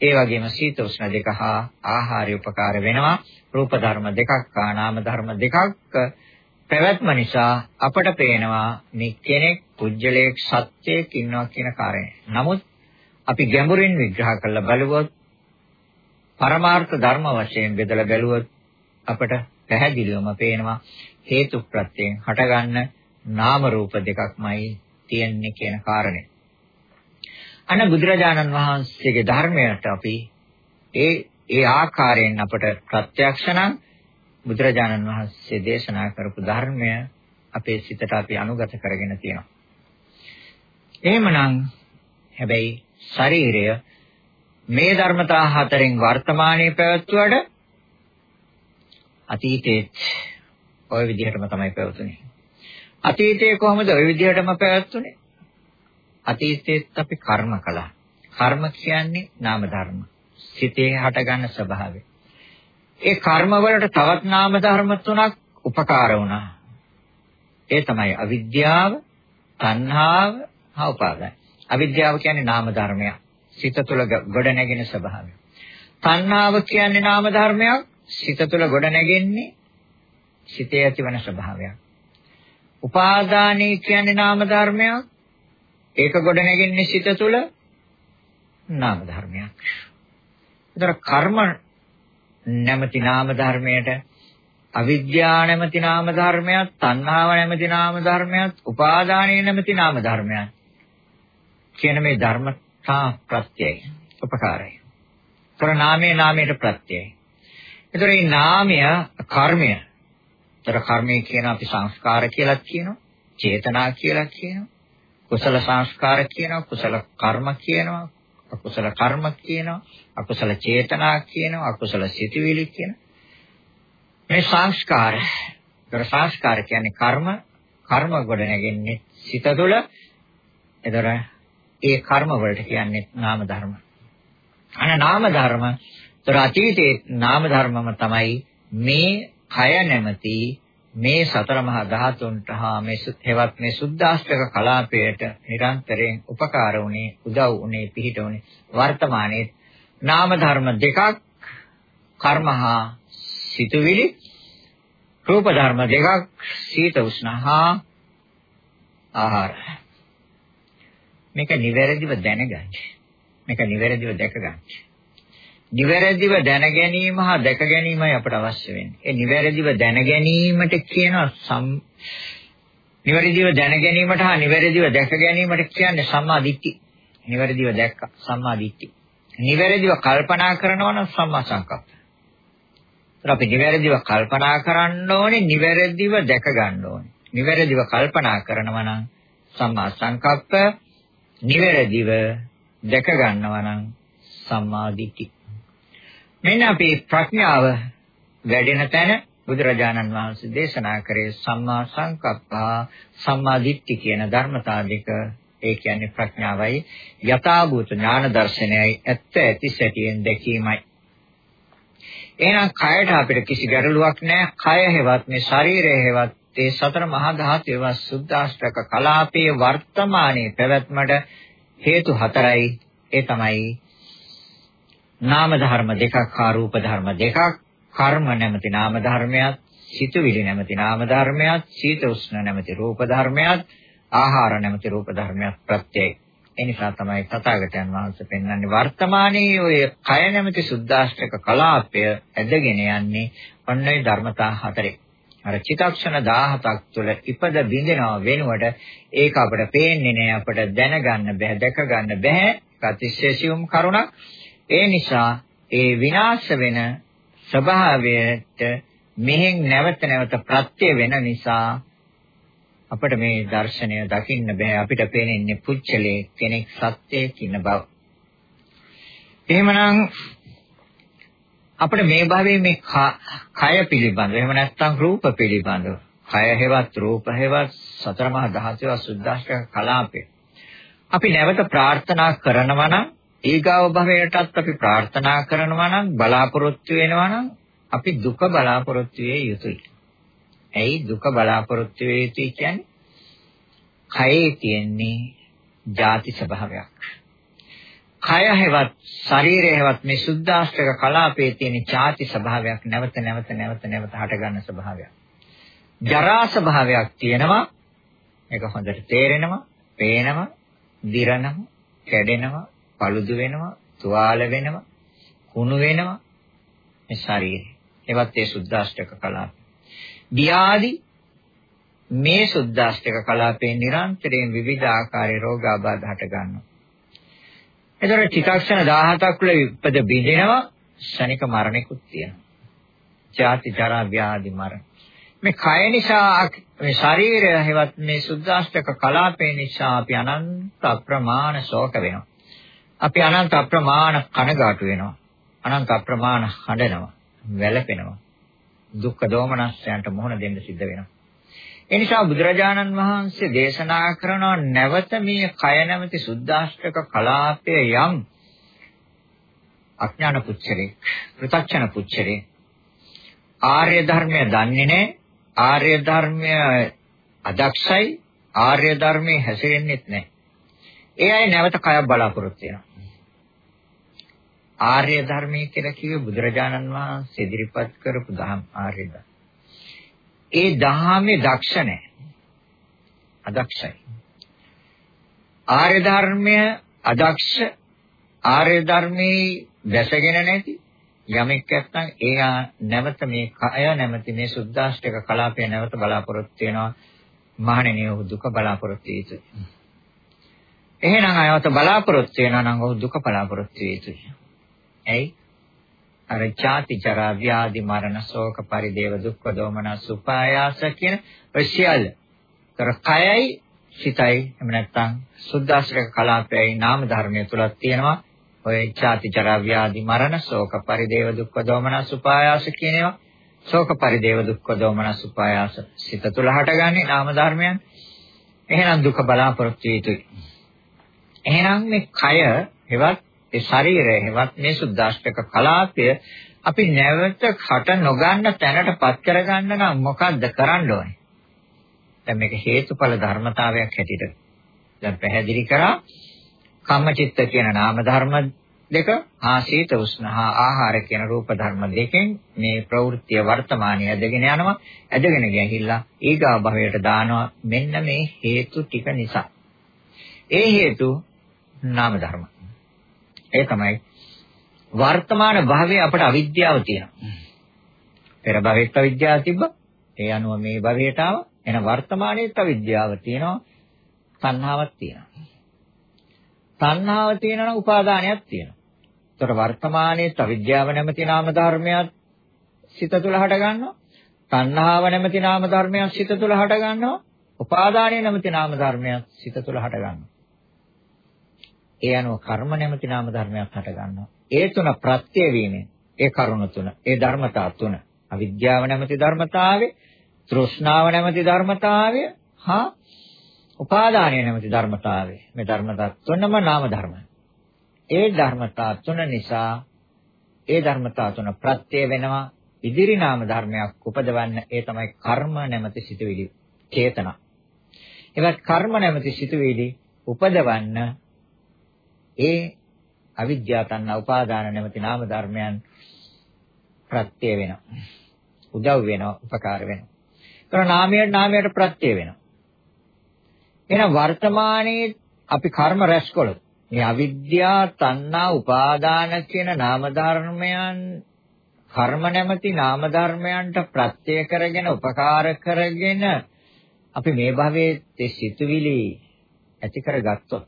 ඒ වගේම සීත උෂ්ණ දෙක හා ආහාරය උපකාර වෙනවා. රූප ධර්ම දෙකක් හා නාම ධර්ම දෙකක් පැවැත්ම නිසා අපට පේනවා මේ කෙනෙක් පුජ්‍යලයක් සත්‍යයක් ඉන්නවා කියන කාරණය. නමුත් අපි ගැඹුරින් විග්‍රහ කරලා බලුවොත් පරමාර්ථ ධර්ම වශයෙන් බෙදලා බැලුවොත් අපට පැහැදිලිවම පේනවා හේතු ප්‍රත්‍යයෙන් හටගන්න නාම රූප දෙකක්මයි තියෙන්නේ කියන කාරණය. අන්න බුදුරජාණන් වහන්සේගේ ධර්මයට අපි ඒ ඒ ආකාරයෙන් අපට ප්‍රත්‍යක්ෂ නම් බුදුරජාණන් වහන්සේ දේශනා කරපු ධර්මය අපේ සිතට අපි අනුගත කරගෙන තියෙනවා. එහෙමනම් හැබැයි ශරීරය මේ ධර්මතා හතරෙන් වර්තමානයේ පැවැත්වුවට අතීතයේ ওই විදිහටම තමයි පැවතුනේ. අතීතයේ කොහොමද ওই විදිහටම පැවැත්ුනේ? අතීතයේත් අපි කර්ම කළා. කර්ම කියන්නේ නාම ධර්ම. සිතේ හටගන්න ස්වභාවය. ඒ කර්ම වලට තවත් නාම ධර්ම තුනක් උපකාර වුණා. ඒ තමයි අවිද්‍යාව, තණ්හාව, හා උපාදාය. අවිද්‍යාව කියන්නේ නාම ධර්මයක්. සිත තුළ ගොඩ නැගෙන ස්වභාවය. තණ්හාව කියන්නේ නාම ධර්මයක්. සිත තුළ ගොඩ නැගෙන්නේ සිතේ ඇතිවන ස්වභාවයක්. උපාදානී කියන්නේ නාම ධර්මයක්. ඒක ගොඩ නැගෙන්නේ සිත තුළ නාම ධර්මයක්. ඒතර කර්ම නැමැති නාම ධර්මයට අවිද්‍යාව නැමැති නාම ධර්මයක්, තණ්හාව නැමැති නාම ධර්මයක්, උපාදානීය නැමැති නාම ධර්මයක් කියන මේ ධර්ම තා ප්‍රත්‍යයයි. උපකාරයි. ତොර නාමයේ නාමයට ප්‍රත්‍යයයි. ඒතර මේ නාමය කර්මය. ତොර කර්මය කියන අපි සංස්කාර කියලා කියනවා. චේතනා කියලා කියනවා. කුසල සංස්කාර කියනවා. කුසල කර්ම කියනවා. අකුසල කර්ම කියනවා. අකුසල චේතනා කියනවා. අකුසල සිතුවිලි කියනවා. මේ සංස්කාර. ତොර සංස්කාර කියන්නේ කර්ම. කර්ම ගොඩ නැගෙන්නේ සිත තුළ. ඒතර ඒ කර්ම වලට කියන්නේ නාම ධර්ම. අන නාම ධර්ම ତොර අතීතයේ නාම ධර්මම තමයි මේ කය නැමැති මේ සතර මහා ධාතුන්ට හා මේ හෙවත් මේ සුද්ධාෂ්ටක කලාපයට නිරන්තරයෙන් උපකාර වුණේ උදව් වුණේ පිහිට වුණේ වර්තමානයේ නාම ධර්ම දෙකක් කර්ම හා සිතුවිලි රූප ධර්ම දෙකක් සීත උෂ්ණ හා ආහාර මේක නිවැරදිව දැනගන්න. මේක නිවැරදිව දැකගන්න. නිවැරදිව දැන ගැනීම හා දැක ගැනීමයි අපට අවශ්‍ය වෙන්නේ. ඒ නිවැරදිව දැන ගැනීමට කියන නිවැරදිව දැන ගැනීමට හා නිවැරදිව දැක ගැනීමට කියන්නේ සම්මා දිට්ඨි. නිවැරදිව දැක්ක සම්මා දිට්ඨි. නිවැරදිව කල්පනා කරනවා නම් සම්මා සංකප්ප. අපි නිවැරදිව කල්පනා කරන්න ඕනේ, නිවැරදිව දැක ගන්න ඕනේ. නිවැරදිව කල්පනා කරනවා නම් සම්මා සංකප්ප, නිවැරදිව දැක ගන්නවා නම් සම්මා දිට්ඨි. මෙන්න අපි ප්‍රඥාව වැඩෙන තැන බුදුරජාණන් වහන්සේ දේශනා කරේ සම්මා සංකප්පා සම්මා දිට්ඨි කියන ධර්මතා දෙක. ඒ කියන්නේ ප්‍රඥාවයි යථාභූත ඥාන දර්ශනයයි ඇත්ත ඇති සැටියෙන් දැකීමයි. එහෙනම් කයට අපිට කිසි ගැටලුවක් නැහැ. කය හේවත් මේ ශරීරය හේවත්. ඒ සතර මහා ධාතුවේ සුද්ධාෂ්ටක කලාපයේ වර්තමානයේ පැවැත්මට හේතු හතරයි. ඒ තමයි නාම ධර්ම දෙකක් හා රූප ධර්ම දෙකක් කර්ම නැමැති නාම ධර්මයක්, සිතුවිලි නැමැති නාම ධර්මයක්, සීත උෂ්ණ නැමැති රූප ධර්මයක්, ආහාර නැමැති රූප ධර්මයක් ප්‍රත්‍යයයි. ඒ නිසා තමයි තථාගතයන් වහන්සේ පෙන්වන්නේ වර්තමානයේ ඔය කය නැමැති සුද්දාෂ්ටක කලාපය ඇදගෙන යන්නේ ඔන්න ඔය ධර්මතා හතරේ. අර චිතක්ෂණ 17ක් තුළ ඉපද බින්දෙනව වෙනුවට ඒක අපිට පේන්නේ නෑ අපිට දැනගන්න බෑ දැක ගන්න බෑ අතිශේෂියුම් කරුණක් ඒ නිසා ඒ විනාශ වෙන ස්වභාවයට මෙහෙන් නැවත නැවත ප්‍රත්‍ය වෙන නිසා අපිට මේ දර්ශනය දකින්න බෑ අපිට පේන්නේ පුච්චලේ කෙනෙක් සත්‍යයක් ඉන්න බව. එහෙමනම් අපිට මේ භවයේ මේ කය පිළිබඳව එහෙම නැත්නම් රූප පිළිබඳව කය හේවත් රූප හේවත් සතර මහා ධාතුව සුද්ධාෂ්ටක කලාපේ අපි නැවත ප්‍රාර්ථනා කරනවා නම් ඊගාව භවයටත් අපි ප්‍රාර්ථනා කරනවා නම් බලාපොරොත්තු වෙනවා නම් අපි දුක බලාපොරොත්තු වෙ යුතුයි. ඇයි දුක බලාපොරොත්තු වෙ යුතුයි කියන්නේ? කයේ තියෙන්නේ ಜಾති ස්වභාවයක්. කය හැවත් ශරීරය හැවත් මේ සුද්ධාෂ්ටක කලාපයේ තියෙන ಜಾති ස්වභාවයක් නැවත නැවත නැවත නැවත හටගන්න ස්වභාවයක්. ජරා ස්වභාවයක් තියෙනවා. ඒක හොඳට තේරෙනවා, පේනවා, දිරනවා, කැඩෙනවා, paludu වෙනවා, තුවාල වෙනවා, කුණු වෙනවා මේ ශරීරය. එවත් ඒ සුද්දාෂ්ටක කලාප. ව්‍යාධි මේ සුද්දාෂ්ටක කලාපේ නිරන්තරයෙන් විවිධ ආකාරයේ රෝගාබාධ හට ගන්නවා. එතකොට චිත්තක්ෂණ 17ක් වල ඉපද බිඳෙනවා ශනික මරණිකුත් තියෙනවා. ජාති ජරා ව්‍යාධි මරණ. මේ කය නිසා මේ ශරීරය හැවත් මේ සුද්දාෂ්ටක කලාපේ නිසා අපි අනන්ත අප්‍රමාණ ශෝක වෙනවා. අපි අනන්ත අප්‍රමාණ කනගාටු වෙනවා. අනන්ත අප්‍රමාණ හඬනවා, වැළපෙනවා. දුක්ඛ දෝමනස්යන්ට මුහුණ දෙන්න සිද්ධ වෙනවා. ඒ නිසා බුදුරජාණන් වහන්සේ දේශනා කරන නැවත මේ කය නැමැති සුද්ධාෂ්ටක කලාපයේ යම් අඥාන පුච්චරේ, ප්‍රත්‍යක්ෂණ පුච්චරේ ආර්ය ධර්මය දන්නේ නැහැ. ආර්ය ධර්මය අදක්ෂයි. ආර්ය ධර්මයේ හැසිරෙන්නෙත් නැහැ. ඒ අය නැවත කයක් බලාපොරොත්තු වෙනවා. ආර්ය ධර්මයේ කියලා කිව්වේ බුදුරජාණන් වහන්සේ ඉදිරිපත් කරපු දහම් ආර්ය ධර්ම. ඒ දහමේ දක්ෂ නැහැ. අදක්ෂයි. ආර්ය ධර්මය අදක්ෂ ආර්ය ධර්මයේ දැසගෙන නැති යමෙක් නැත්නම් එයා නැවත මේ කය නැමැති මේ සුද්දාෂ්ටක කලාපය නැවත බලාපොරොත්තු වෙනවා මහණෙනි ඔහු දුක බලාපොරොත්තු යුතුයි. එහෙනම් අයවත බලාපොරොත්තු වෙනවා නම් ඔහු දුක බලාපොරොත්තු යුතුයි. ඇයි? අර ජාති ජරා ව්‍යාධි මරණ ශෝක පරිදේව දුක්ඛ දෝමනස් උපායාස කියන ඔය සියල්ල. තර කයයි සිතයි එහෙම නැත්නම් සුද්දාශ්‍රක කලාපයයි නාම ධර්මයේ තුලක් තියෙනවා. ඔය ජාති ජරා ව්‍යාධි මරණ ශෝක පරිදේව දුක්ඛ දෝමනස් උපායාස කියන ඒවා. ශෝක පරිදේව දුක්ඛ දෝමනස් උපායාස සිත තුල හටගන්නේ නාම ධර්මයන්. එහෙනම් දුක බලාපොරොත්තු යුතුයි. එහෙනම් මේ කය හෙවත් ඒ ශරීරය හෙවත් මේ සුද්දාෂ්ටක කලාපය අපි නැවත කට නොගන්න තැනටපත් කරගන්න නම් මොකද්ද කරන්න ඕනේ? දැන් මේක හේතුඵල ධර්මතාවයක් හැටියට දැන් පැහැදිලි කරා. කම්මචිත්ත කියන නාම ධර්ම දෙක හා සීත උෂ්ණ හා ආහාර කියන රූප ධර්ම දෙකෙන් මේ ප්‍රවෘත්තිය වර්තමානයේ ඇදගෙන යනවා. ඇදගෙන ගිහිල්ලා ඊගා භවයට දානවා. මෙන්න මේ හේතු ටික නිසා. ඒ හේතු නාම ධර්ම ඒ තමයි වර්තමාන භවයේ අපට අවිද්‍යාව තියෙනවා. පෙර භවෙත් අවිද්‍යාව තිබ්බා. ඒ අනුව මේ භවයට ආවා. එහෙනම් වර්තමානයේත් අවිද්‍යාව තියෙනවා, තණ්හාවක් තියෙනවා. තණ්හාව තියෙනවා නම් උපාදානයක් තියෙනවා. ඒතර වර්තමානයේත් අවිද්‍යාව නැමැති නාම ධර්මයක් සිත තුළ හට ගන්නවා. තණ්හාව නැමැති නාම ධර්මයක් සිත තුළ හට ගන්නවා. උපාදානය නැමැති නාම ධර්මයක් සිත තුළ හට ගන්නවා. ඒ අනුව කර්ම නැමැති නාම ධර්මයක් හට ගන්නවා. ඒ තුන ප්‍රත්‍ය වීමෙන් ඒ කරුණ තුන, ඒ ධර්මතා තුන, අවිද්‍යාව නැමැති ධර්මතාවය, තෘෂ්ණාව නැමැති ධර්මතාවය, හා උපාදානය නැමැති ධර්මතාවය. මේ ධර්මතා තුනම නාම ධර්ම. ඒ ධර්මතා තුන නිසා ඒ ධර්මතා තුන ප්‍රත්‍ය වෙනවා ඉදිරි නාම ධර්මයක් උපදවන්න ඒ තමයි කර්ම නැමැති සිතුවිලි චේතනා. එවත් කර්ම නැමැති සිතුවිලි උපදවන්න ඒ අවිද්‍යාව තණ්හා උපාදාන නැමැති නාම ධර්මයන් ප්‍රත්‍ය වෙනවා. උදව් වෙනවා, උපකාර වෙනවා. ඒතර නාමයට නාමයට ප්‍රත්‍ය වෙනවා. එහෙනම් වර්තමානයේ අපි කර්ම රැස්කොළොත් මේ අවිද්‍යාව, තණ්හා, උපාදාන කියන නාම ධර්මයන් කර්ම නැමැති නාම ධර්මයන්ට ප්‍රත්‍ය කරගෙන උපකාර කරගෙන අපි මේ භවයේ සිතුවිලි ඇති කරගත්තොත්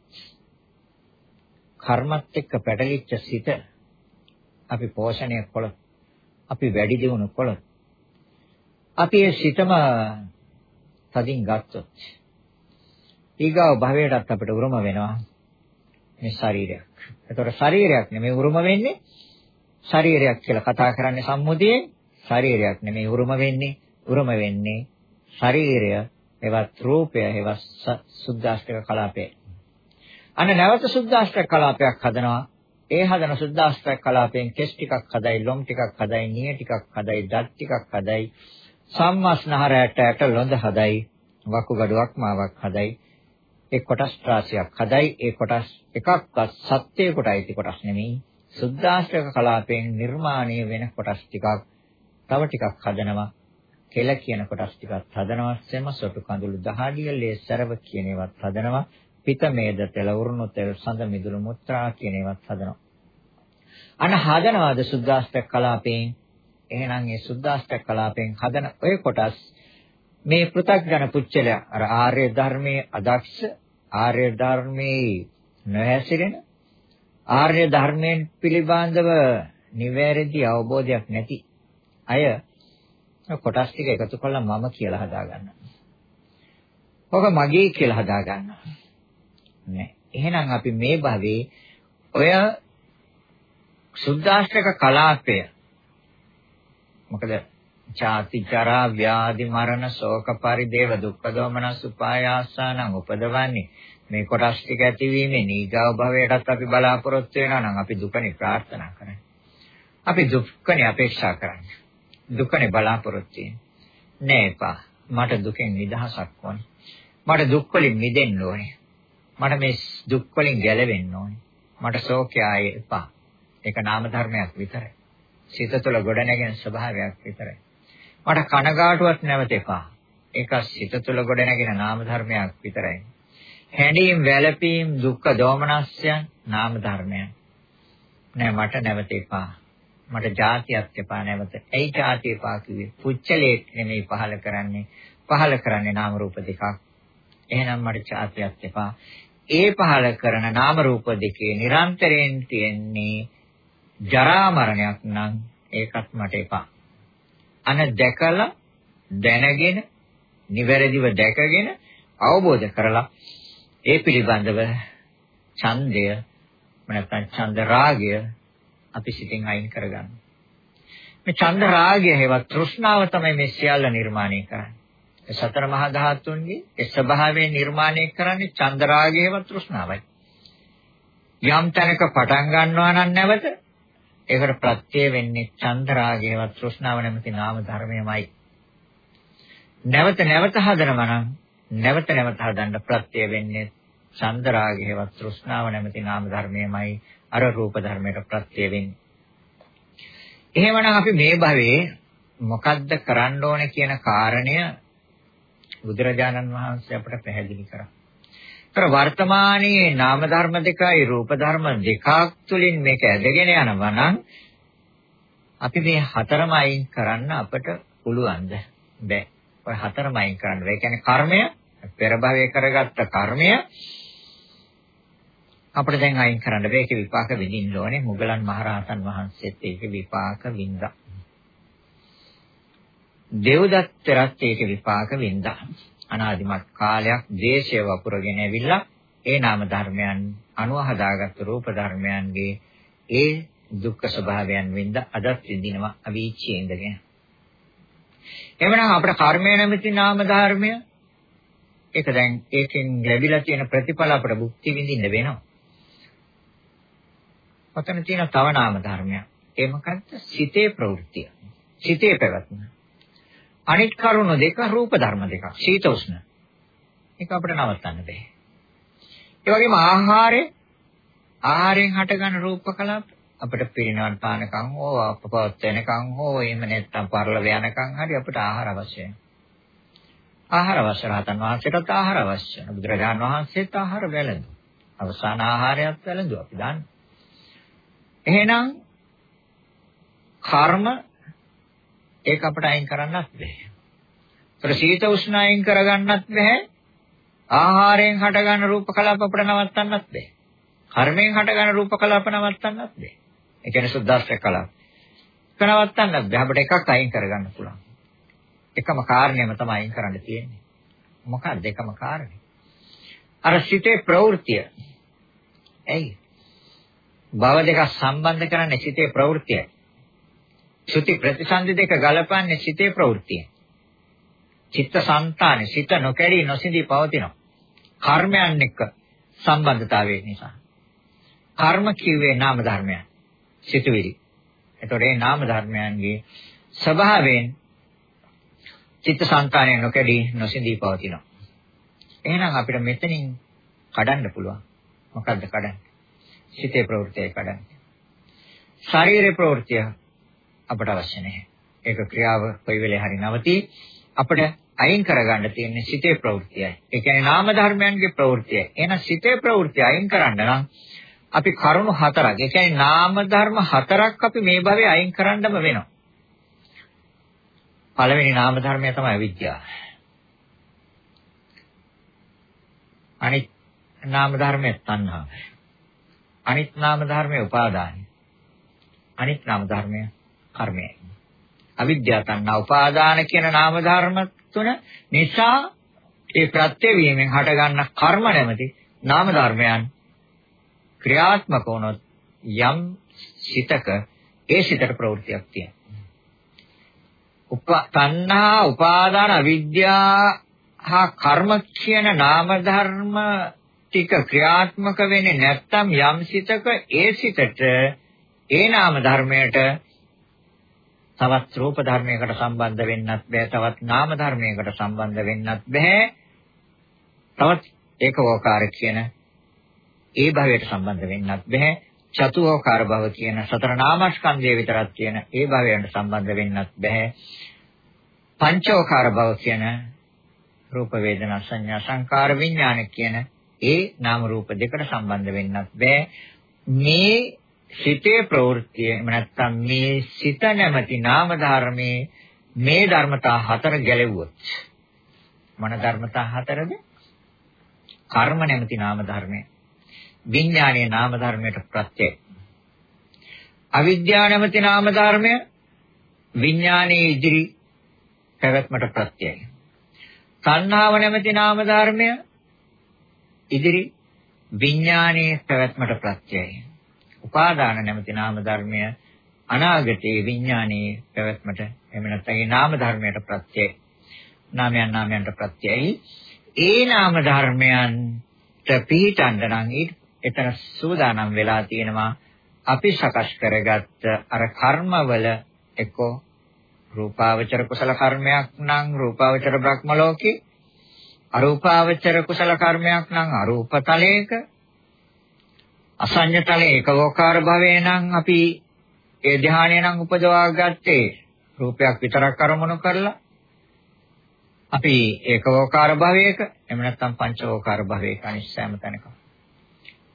කර්මත් එක්ක පැටලිච්ච සිත අපි පෝෂණය කළොත් අපි වැඩි දියුණු කළොත් අපි ඒ සිතම තදින් ගත්තොත් ඊගාව භවයටත් අපිට උරුම වෙනවා මේ ශරීරයක්. ඒතකොට ශරීරයක් නෙමෙයි උරුම වෙන්නේ ශරීරයක් කියලා කතා කරන්නේ සම්මුතියේ ශරීරයක් නෙමෙයි උරුම වෙන්නේ උරුම වෙන්නේ ශරීරය එවත් රූපය එවත් සුද්ධාෂ්ටක කලාපය. අන්න නැවත සුද්ධාෂ්ටක කලාපයක් හදනවා. ඒ හදන සුද්ධාෂ්ටක කලාපයෙන් කෙස් ටිකක් හදයි, ලොම් ටිකක් හදයි, නිය ටිකක් හදයි, දත් ටිකක් හදයි, සම්මස්නහරයට ඇට ලොඳ හදයි, වකුගඩුවක් මාවක් හදයි. ඒ කොටස් රාශියක් හදයි. ඒ කොටස් එකක්වත් සත්‍ය කොටයි ති කොටස් නෙමෙයි. සුද්ධාෂ්ටක කලාපයෙන් නිර්මාණය වෙන කොටස් ටිකක් තව ටිකක් හදනවා. කෙල කියන කොටස් ටිකක් හදනවා. සෙම සොටු කඳුළු දහඩිය ලේසරව කියන ඒවාත් හදනවා. පිත මේද තෙල උරුණු තෙල් සඳ මිදුළු මුත්‍රා කියන ඒවාත් හදනවා. අන හදනවාද සුද්ධාෂ්ටක කලාපයෙන් එහෙනම් ඒ සුද්ධාෂ්ටක කලාපයෙන් හදන ඔය කොටස් මේ පෘථග්ජන පුච්චලයා අර ආර්ය ධර්මයේ අදක්ෂ ආර්ය ධර්මයේ නොහැසිරෙන ආර්ය ධර්මයෙන් පිළිබඳව නිවැරදි අවබෝධයක් නැති අය කොටස් ටික එකතු කරලා මම කියලා හදා ගන්නවා. ඔක මගේ කියලා හදා ගන්නවා. නෑ. එහෙනම් අපි මේ භවයේ ඔය සුද්දාෂ්ටක කලාපය මොකද ජාති ජරා ව්‍යාධි මරණ ශෝක පරිදේව දුක්ඛ දෝමනස් උපායාසානං උපදවන්නේ මේ කොටස් ටික ඇතිවීමේ නීගාව භවයටත් අපි බලාපොරොත්තු වෙනවා නම් අපි දුකනේ ප්‍රාර්ථනා කරන්නේ. අපි දුක්ඛනේ අපේක්ෂා කරන්නේ. දුකනේ බලාපොරොත්තු වෙන්නේ. නෑ එපා. මට දුකෙන් නිදහසක් ඕනේ. මට දුක් වලින් මිදෙන්න ඕනේ. මට මේ දුක් වලින් ගැලවෙන්න ඕනේ. මට ශෝකය ආයේ එපා. ඒක නාම ධර්මයක් විතරයි. සිත තුළ ගොඩනැගෙන ස්වභාවයක් විතරයි. මට කනගාටුවක් නැවත එපා. ඒක සිත තුළ ගොඩනැගෙන නාම ධර්මයක් විතරයි. හැඬීම් වැළපීම් දුක්ඛ දෝමනස්යන් නාම ධර්මයන්. නෑ මට නැවත එපා. මට જાතියක් එපා නැවත. ඇයි જાතිය එපා කිව්වේ? පුච්චලයක් නෙමෙයි පහල කරන්නේ. පහල කරන්නේ නාම රූප දෙකක්. එහෙනම් මට જાතියක් එපා. ඒ පහල කරන නාම රූප දෙකේ නිරන්තරයෙන් තියෙන්නේ ජරා මරණයක් නම් ඒකත් මට එපා. අන දැකලා දැනගෙන නිවැරදිව දැකගෙන අවබෝධ කරලා ඒ පිළිබඳව ඡන්දය නැත්නම් ඡන්ද රාගය අපි සිතින් අයින් කරගන්න. මේ ඡන්ද රාගය හේවත් තෘෂ්ණාව තමයි මේ සියල්ල නිර්මාණය කරන්නේ. සතර මහා ධාතුන්ගේ ඒ ස්වභාවය නිර්මාණය කරන්නේ ඡන්ද රාගයව තෘෂ්ණාවයි. යම් තැනක පටන් ගන්නවා නම් නැවත ඒකට ප්‍රත්‍ය වෙන්නේ ඡන්ද රාගයව තෘෂ්ණාව නැමැති නාම ධර්මයමයි. නැවත නැවත හදනවා නම් නැවත නැවත හදන්න ප්‍රත්‍ය වෙන්නේ ඡන්ද රාගයව තෘෂ්ණාව නැමැති නාම ධර්මයමයි අර රූප ධර්මයට ප්‍රත්‍ය වෙන්නේ. එහෙමනම් අපි මේ භවයේ මොකද්ද කරන්න ඕනේ කියන කාරණය බුදුරජාණන් වහන්සේ අපට පැහැදිලි කරා. ඒතර වර්තමානයේ නාම ධර්ම දෙකයි රූප ධර්ම දෙකක් තුලින් මේක ඇදගෙන යනවා නම් අපි මේ හතරම අයින් කරන්න අපට පුළුවන්ද? බැ. ඔය හතරම අයින් කරන්න. ඒ කියන්නේ කර්මය පෙර භවයේ කරගත්ත කර්මය අපිට දැන් අයින් කරන්න බෑ. ඒකේ විපාක විඳින්න ඕනේ. මුගලන් මහරහතන් වහන්සේත් ඒකේ විපාක විඳා. දේවදත්තරත් ඒකේ විපාක විඳා. අනාදිමත් කාලයක් දේශය වපුරගෙන ඇවිල්ලා ඒ නාම ධර්මයන් අනුව හදාගත්තු රූප ධර්මයන්ගේ ඒ දුක්ඛ ස්වභාවයන් වින්ද අදත් විඳිනවා අවීචයේ ඉඳගෙන. එhmenan අපේ කර්මය නැමැති නාම ධර්මය ඒක දැන් ඒකෙන් ලැබිලා තියෙන ප්‍රතිඵල අපට භුක්ති විඳින්න වෙනවා. ඔතන තියෙන තව නාම ධර්මයක්. ඒ මොකද්ද? සිතේ ප්‍රවෘත්තිය. සිතේ පැවැත්ම. අනිත් කරුණු දෙක රූප ධර්ම දෙකක්. සීත උෂ්ණ. ඒක අපිට නවත්තන්න බෑ. ඒ වගේම ආහාරය ආහාරයෙන් හටගන්න රූප කලාප අපිට පිරිනවන් පානකම් හෝ අපපවත් වෙනකම් හෝ එහෙම නැත්නම් පරලව යනකම් හරි අපිට ආහාර අවශ්‍යයි. ආහාර අවශ්‍ය රහතන් වහන්සේටත් ආහාර අවශ්‍යයි. බුදුරජාන් වහන්සේත් ආහාර වැළඳු. අවසාන ආහාරයත් වැළඳු අපි දන්නේ. එහෙනම් කර්ම ඒක අපිට අයින් කරන්නත් බැහැ. ඒතර සීත උෂ්ණ අයින් කරගන්නත් බැහැ. ආහාරයෙන් හටගන්න රූප කලාප අපිට නවත්තන්නත් බැහැ. කර්මයෙන් හටගන්න රූප කලාප නවත්තන්නත් බැහැ. ඒ කියන්නේ සුද්දාස්ත්‍ර කලාප. ඒක නවත්තන්නත් බැහැ. අපිට එකක් අයින් කරගන්න පුළුවන්. එකම කාරණයම තමයි අයින් කරන්න තියෙන්නේ. මොකක්ද එකම කාරණේ? අර සිතේ ප්‍රවෘත්තිය. ඇයි? භව දෙක සම්බන්ධ කරන්නේ සිතේ ප්‍රවෘත්තියයි. ශ්‍රුති ප්‍රතිසන්දි දෙක ගලපන්නේ සිතේ ප්‍රවෘත්තිය. චිත්ත සංතානේ සිත නොකැඩී නොසිඳී පවතිනවා. කර්මයන් එක්ක සම්බන්ධතාවය නිසා. කර්ම කිව්වේ නාම ධර්මයන්. සිතුවිලි. එතකොට මේ නාම ධර්මයන්ගේ ස්වභාවයෙන් චිත්ත සංතානේ නොකැඩී නොසිඳී පවතිනවා. එහෙනම් අපිට මෙතනින් කඩන්න පුළුවන්. මොකද්ද කඩන්නේ? සිතේ ප්‍රවෘත්තිය කඩන්නේ. ශරීරේ ප්‍රවෘත්තිය අපට අවශ්‍ය නැහැ. ඒක ක්‍රියාව කොයි වෙලේ හරි නවතී. අපිට අයින් කරගන්න තියෙන්නේ සිතේ ප්‍රවෘත්තියයි. ඒ කියන්නේ නාම ධර්මයන්ගේ ප්‍රවෘත්තියයි. එහෙනම් සිතේ ප්‍රවෘත්තිය අයින් කරන්න නම් අපි කරුණු හතරක්. ඒ කියන්නේ නාම ධර්ම හතරක් අපි මේ භවයේ අයින් කරන්නම වෙනවා. පළවෙනි නාම ධර්මය තමයි විද්‍යාව. අනිත් නාම ධර්මය තණ්හාව. අනිත් නාම ධර්මය උපාදානයි. අනිත් නාම ධර්මය කර්මයයි. අවිද්‍යාව තණ්හා උපාදාන කියන නාම ධර්ම තුන නිසා ඒ ප්‍රත්‍ය වීමෙන් හටගන්න කර්ම නැමැති නාම ධර්මයන් ක්‍රියාත්මක වුණොත් යම් සිතක ඒ සිතට ප්‍රවෘත්තියක් තියෙනවා. උප තණ්හා උපාදාන අවිද්‍යාව හා කර්ම කියන නාම ධර්ම ටික ක්‍රියාත්මක වෙන්නේ නැත්නම් යම් සිතක ඒ සිතට ඒ නාම ධර්මයට තවත් රූප ධර්මයකට සම්බන්ධ වෙන්නත් බෑ තවත් නාම ධර්මයකට සම්බන්ධ වෙන්නත් බෑ. තවත් ඒකෝකාර කියන ඒ භවයට සම්බන්ධ වෙන්නත් බෑ. චතුෝකාර භව කියන සතර නාමස්කන්ධය විතරක් කියන ඒ භවයට සම්බන්ධ වෙන්නත් බෑ. පංචෝකාර භව කියන රූප වේදනා සංඥා සංකාර විඥාන කියන ඒ නාම රූප දෙකට සම්බන්ධ වෙන්නත් බෑ. මේ සිතේ ප්‍රවෘත්තිය එහෙම නැත්නම් මේ සිත නැමැති නාම ධර්මයේ මේ ධර්මතා හතර ගැලෙව්වොත් මොන ධර්මතා හතරද? කර්ම නැමැති නාම ධර්මය. විඥානීය නාම ධර්මයට ප්‍රත්‍යය. අවිද්‍යාව නැමැති නාම ධර්මය විඥානයේ ඉදිරි පැවැත්මට ප්‍රත්‍යයයි. සංහාව නැමැති නාම ධර්මය ඉදිරි විඥානයේ පැවැත්මට ප්‍රත්‍යයයි. උපාදාන නැමැති නාම ධර්මය අනාගතයේ විඥානයේ පැවැත්මට එහෙම නැත්නම් ඒ නාම ධර්මයට ප්‍රත්‍යය නාමයන් නාමයන්ට ප්‍රත්‍යයයි. ඒ නාම ධර්මයන්ට පිහිටන්න නම් එතන සූදානම් වෙලා තියෙනවා අපි සකස් කරගත්ත අර කර්මවල එක්කෝ රූපාවචර කුසල කර්මයක් නම් රූපාවචර බ්‍රහ්ම ලෝකේ අරූපාවචර කුසල කර්මයක් නම් අරූප තලයක අසඤ්ඤතලේ ඒකෝකාර භවේ නම් අපි ඒ ධානය නම් උපදවා ගත්තේ රූපයක් විතරක් අරමුණු කරලා අපි ඒකෝකාර භවයක එහෙම නැත්නම් පංචෝකාර භවයක අනිශ්චයම තැනක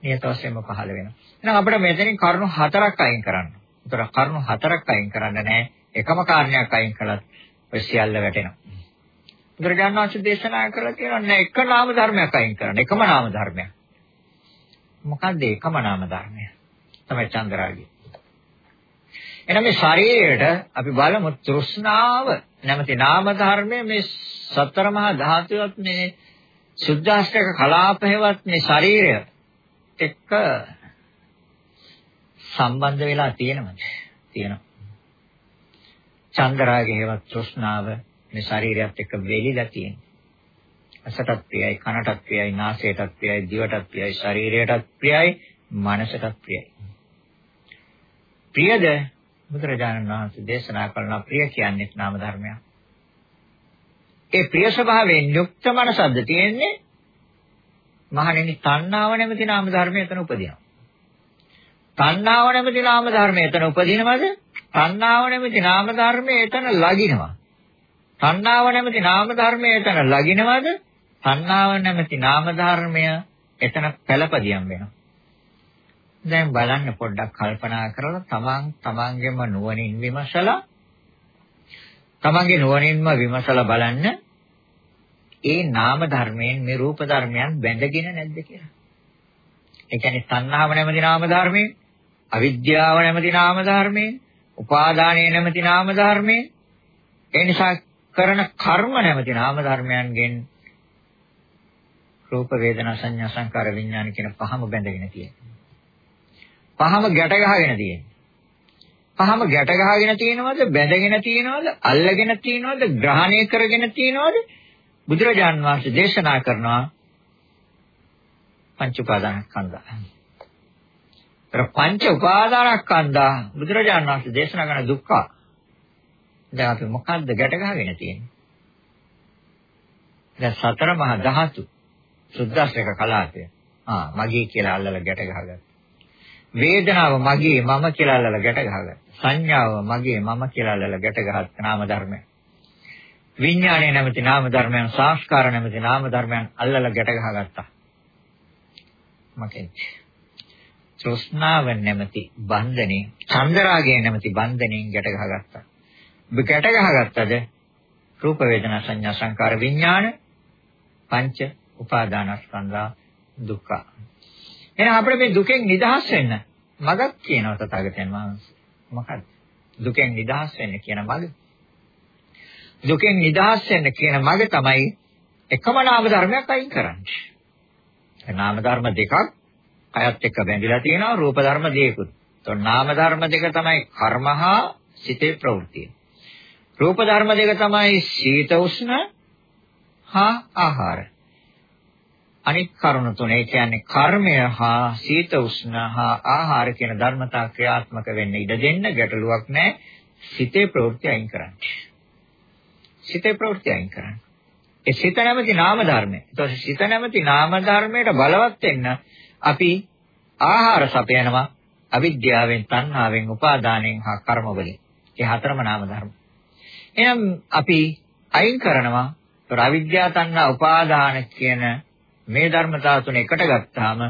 නියත වශයෙන්ම පහළ වෙනවා. එහෙනම් අපිට මෙතනින් කරුණු හතරක් අයින් කරන්න. ඒතර කරුණු හතරක් අයින් කරන්න නෑ. එකම කාරණයක් අයින් කළත් ඔය සියල්ල වැටෙනවා. බුදුරජාණන් වහන්සේ දේශනා කරලා තියෙනවා එක නාම ධර්මයක් අයින් කරන්න. එකම නාම ධර්මයක්. මොකක්ද එකම නාම ධර්මය? තමයි චන්ද්‍රාගය. එහෙනම් මේ ශරීරයට අපි බලමු තෘෂ්ණාව නැමැති නාම ධර්මය මේ සතර මහා ධාතුවත් මේ සුද්ධාෂ්ටක කලාපයවත් මේ ශරීරය එක්ක සම්බන්ධ වෙලා තියෙනවද? තියෙනවා. චන්ද්‍රාගයේවත් තෘෂ්ණාව මේ ශරීරයත් එක්ක වෙලිලා තියෙනවා. අසටත් ප්‍රියයි, කනටත් ප්‍රියයි, නාසයටත් ප්‍රියයි, දිවටත් ප්‍රියයි, ශරීරයටත් ප්‍රියයි, මනසටත් ප්‍රියයි. ප්‍රියද බුදුරජාණන් වහන්සේ දේශනා කරන ප්‍රිය කියන්නේ නාම ධර්මයක්. ඒ ප්‍රිය ස්වභාවයෙන් යුක්ත මනසක්ද තියෙන්නේ මහණෙනි තණ්හාව නැමැති නාම ධර්මය එතන උපදිනවා. තණ්හාව නැමැති නාම ධර්මය එතන උපදිනවද? තණ්හාව නැමැති නාම ධර්මය එතන ලගිනවා. තණ්හාව නැමැති නාම ධර්මය එතන ලගිනවද? තණ්හාව නැමැති නාම ධර්මය එතන පළපදියම් වෙනවා. දැන් බලන්න පොඩ්ඩක් කල්පනා කරලා තමන් තමන්ගේම නුවණින් විමසලා තමන්ගේ නුවණින්ම විමසලා බලන්න ඒ නාම ධර්මයෙන් මේ රූප ධර්මයන් බැඳගෙන නැද්ද කියලා. ඒ කියන්නේ තණ්හාව නැමැති නාම ධර්මයෙන්, අවිද්‍යාව නැමැති නාම ධර්මයෙන්, උපාදානය නැමැති නාම ධර්මයෙන්, ඒ නිසා කරන කර්ම නැමැති නාම ධර්මයන්ගෙන් රූප වේදනා සංඥා සංකාර විඥාන කියන පහම බැඳගෙන තියෙනවා. පහම ගැට ගහගෙන තියෙනවා. පහම ගැට ගහගෙන තියෙනවද බැඳගෙන තියෙනවද අල්ලගෙන තියෙනවද ග්‍රහණය කරගෙන තියෙනවද බුදුරජාන් වහන්සේ දේශනා කරනවා පංච උපාදානස්කන්ධ. ඒතර පංච උපාදානස්කන්ධ බුදුරජාන් වහන්සේ දේශනා කරන දුක්ඛ. දැන් අපි මොකද්ද ගැට ගහගෙන තියෙන්නේ? දැන් සතර මහා ධාතු සුද්දාස්ත්‍රක කලාපය. ආ මගේ කියලා අල්ලලා ගැට ගහගත්තා. වේදනාව මගේ මම කියලා අල්ලලා ගැට ගහගත්තා. සංඥාව මගේ මම කියලා අල්ලලා ගැට ගහත් නාම ධර්මය. විඥාණය නැමැති නාම ධර්මයන් සංස්කාර නැමැති නාම ධර්මයන් අල්ලලා ගැට ගහගත්තා. මකෙන්. තෘෂ්ණාව නැමැති බන්ධනේ, චන්දරාගය නැමැති බන්ධනෙන් ගැට ගහගත්තා. ඔබ ගැට ගහගත්තද රූප වේදනා සංඥා සංකාර විඥාන පංච උපාදානස්කන්ධා දුක්ඛ. එහෙනම් අපිට මේ දුකෙන් නිදහස් වෙන්න මගක් කියනවා තථාගතයන් වහන්සේ. මොකක්ද? දුකෙන් නිදහස් වෙන්න කියන මග. දුකෙන් නිදහස් වෙන්න කියන මග තමයි එකම නාම ධර්මයක් අයින් කරන්නේ. නාම ධර්ම දෙකක් අයත් එක්ක බැඳිලා තියෙනවා රූප ධර්ම දෙකකුත්. તો නාම ධර්ම දෙක තමයි කර්මහා සිතේ ප්‍රවෘත්තිය. රූප ධර්ම දෙක තමයි සීත උෂ්ණ හා ආහාර. අනිත් කරුණු තුන ඒ කියන්නේ කර්මය හා සීත උෂ්ණ හා ආහාර කියන ධර්මතා ක්‍රියාත්මක වෙන්න ඉඩ දෙන්න ගැටලුවක් නැහැ සිතේ ප්‍රවෘත්ති අයින් කරන්න. සිතේ ප්‍රවෘත්ති අයින් කරන්න. ඒ සිත නැමැති නාම ධර්මය. ඒතකොට සිත නැමැති නාම ධර්මයට බලවත් වෙන්න අපි ආහාර සපයනවා අවිද්‍යාවෙන්, තණ්හාවෙන්, උපාදානෙන් හා කර්ම වලින්. ඒ හතරම නාම ධර්ම. එහෙනම් අපි අයින් කරනවා අවිද්‍යා, තණ්හා, උපාදාන කියන මේ ධර්මතාව තුන එකට ගත්තාම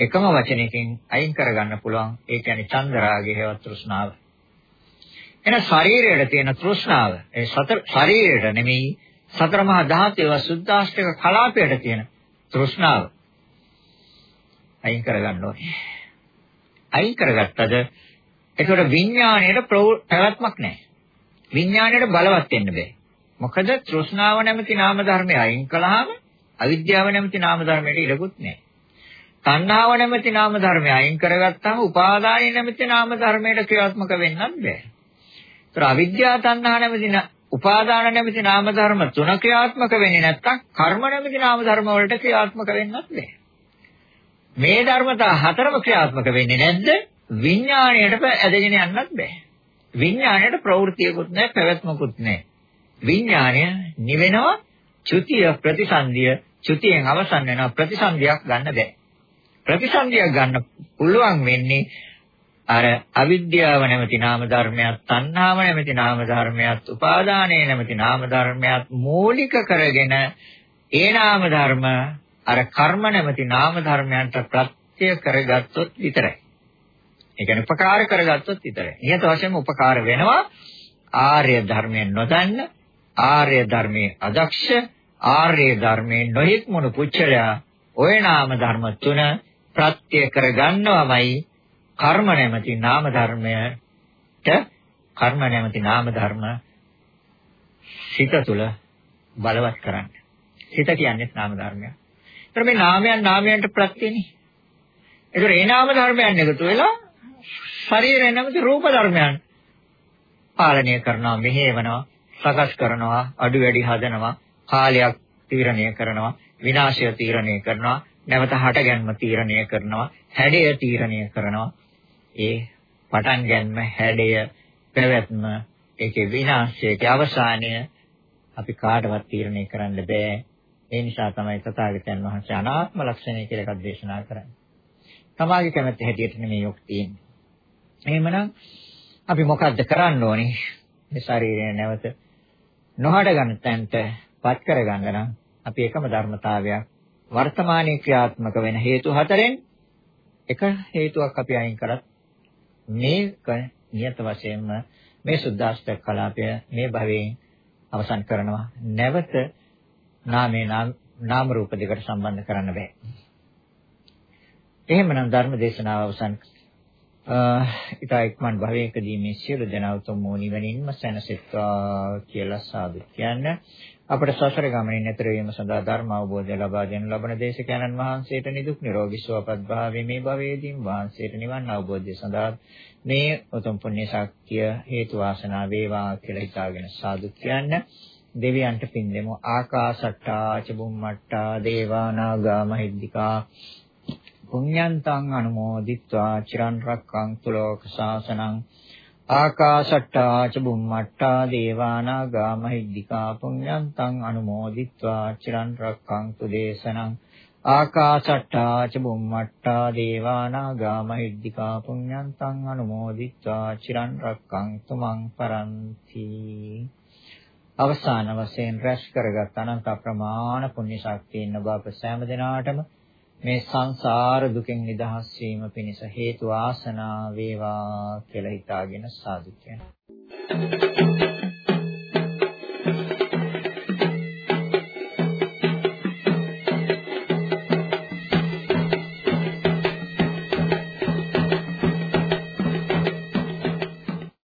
එකම වචනයකින් අයින් කරගන්න පුළුවන්. ඒ කියන්නේ චන්දරාගය හේවත් තෘෂ්ණාව. එන ශරීරයට තියෙන තෘෂ්ණාව ඒ සතර ශරීරයට නෙමෙයි සතර මහා ධාතුවේ සුද්ධාෂ්ටක කලාපයට තියෙන තෘෂ්ණාව අයින් කරගන්න ඕනේ. අයින් කරගත්තද ඒකට විඥාණයට පැවැත්මක් නැහැ. විඥාණයට බලවත් වෙන්න බෑ. මොකද තෘෂ්ණාව නැමැති නාම ධර්මය අයින් කළාම අවිද්‍යාව නැමැති නාම ධර්මයට ඉලකුත් නැහැ. තණ්හාව නැමැති නාම ධර්මය අයින් කරගත්තාම උපාදානය නැමැති නාම ධර්මයට ක්‍රියාත්මක වෙන්නත් බෑ. ඒතර අවිද්‍යාව තණ්හා නැමැති උපාදාන නැමැති නාම ධර්ම තුන ක්‍රියාත්මක වෙන්නේ නැත්තම් කර්ම නැමැති නාම ධර්ම වලට ක්‍රියාත්මක වෙන්නත් බෑ. මේ ධර්මතා හතරම ක්‍රියාත්මක වෙන්නේ නැද්ද? විඥාණයට ඇදගෙන යන්නත් බෑ. විඥාණයට ප්‍රවෘත්තියකුත් නැහැ, පැවැත්මකුත් නැහැ. විඥාණය නිවෙනවා, චුතිය ප්‍රතිසන්දිය චුතියෙන් අවසන් වෙනවා ප්‍රතිසන්දියක් ගන්න බෑ. ප්‍රතිසන්දියක් ගන්න පුළුවන් වෙන්නේ අර අවිද්‍යාව නැමැති නාම ධර්මයක්, තණ්හාව නැමැති නාම ධර්මයක්, උපාදානය නැමැති නාම ධර්මයක් මූලික කරගෙන ඒ නාම ධර්ම අර කර්ම නැමැති නාම ධර්මයන්ට ප්‍රත්‍ය කරගත්තොත් විතරයි. ඒ කියන්නේ උපකාර කරගත්තොත් විතරයි. නියත වශයෙන්ම උපකාර වෙනවා ආර්ය ධර්මයෙන් නොදන්න ආර්ය ධර්මයේ අදක්ෂ ආර්ය ධර්මයේ නොහික්මුණු පුච්චලයා ওই නාම ධර්ම තුන ප්‍රත්‍ය කරගන්නවමයි කර්ම නැමැති නාම ධර්මයට කර්ම නැමැති නාම ධර්ම සිත තුළ බලවත් කරන්න. සිත කියන්නේ නාම ධර්මයක්. ඒතර මේ නාමයන් නාමයන්ට ප්‍රත්‍යනේ. ඒතර ඒ නාම ධර්මයන් එකතු වෙලා ශරීරය නැමැති රූප ධර්මයන් පාලනය කරනවා, මෙහෙවනවා, සකස් කරනවා, අඩු වැඩි හදනවා, කාලයක් තීරණය කරනවා, විනාශය තීරණය කරනවා, නැවත හටගැන්ම තීරණය කරනවා, හැඩය තීරණය කරනවා. ඒ පටන් ගැනීම, හැඩය, පැවැත්ම, ඒකේ විනාශයේ අවසානය අපි කාටවත් තීරණය කරන්න බෑ. ඒ නිසා තමයි තථාගතයන් වහන්සේ අනාත්ම ලක්ෂණය කියලා එකක් දේශනා කරන්නේ. තමාගේ කැමැත්ත හැටියට නෙමෙයි යොක් තියෙන්නේ. එහෙමනම් අපි මොකද්ද කරන්න ඕනේ? මේ ශරීරය නැවත නොහඩ ගන්න තැනට පත් කරගන්න නම් අපි එකම ධර්මතාවයක් වර්තමානයේ ක්‍රියාත්මක වෙන හේතු හතරෙන් එක හේතුවක් අපි අයින් කරත් මේක නියත වශයෙන්ම මේ සුද්දාස්තක කලාපය මේ භවයෙන් අවසන් කරනවා. නැවත නාමේ නාම රූප දෙකට සම්බන්ධ කරන්න බෑ. එහෙමනම් ධර්ම දේශනාව අවසන් ඊට ඉක්මන් භවයකදී මේ සියලු දෙනා උතුම් නිවනින්ම සැනසෙත්වා කියලා සාදු කියන්නේ. අපට සසර ගමනින් එතර වීම සඳහා ධර්ම අවබෝධය ලබා දෙන ලබන දේශකයන්න් වහන්සේට නිදුක් නිරෝගී සුවපත් භාවයේ මේ භවයේදී වහන්සේට නිවන් අවබෝධය සඳහා මේ උතුම් පුණ්‍ය ශක්තිය හේතු වාසනා වේවා කියලා හිතාගෙන සාදු කියන්නේ දෙවියන්ට පින් දෙමු. ආකාශට්ටා චුම්මට්ටා දේවා නාග මහිද්దికා. පුඤ්ඤන්තං අනුමෝදිත්වා. චිරන් රක්ඛන්තු ලෝක ශාසනං ආකාශට්ටා ච බුම්මට්ටා දේවානා ගාමහිද්దికා පුඤ්ඤන්තං අනුමෝදිත්වා චිරන් රක්ඛන්තු දේශනං ආකාශට්ටා ච බුම්මට්ටා දේවානා ගාමහිද්దికා පුඤ්ඤන්තං අනුමෝදිත්වා චිරන් රක්ඛන්තු මං පරන්ති අවසාන වශයෙන් රැස් කරගත් අනන්ත ප්‍රමාණ පුණ්‍ය ශක්තියින් ඔබ අප සෑම දිනාටම මේ සංසාර දුකෙන් නිදහස් වීම පිණිස හේතු ආසනා වේවා කියලා හිතාගෙන සාදු කියනවා.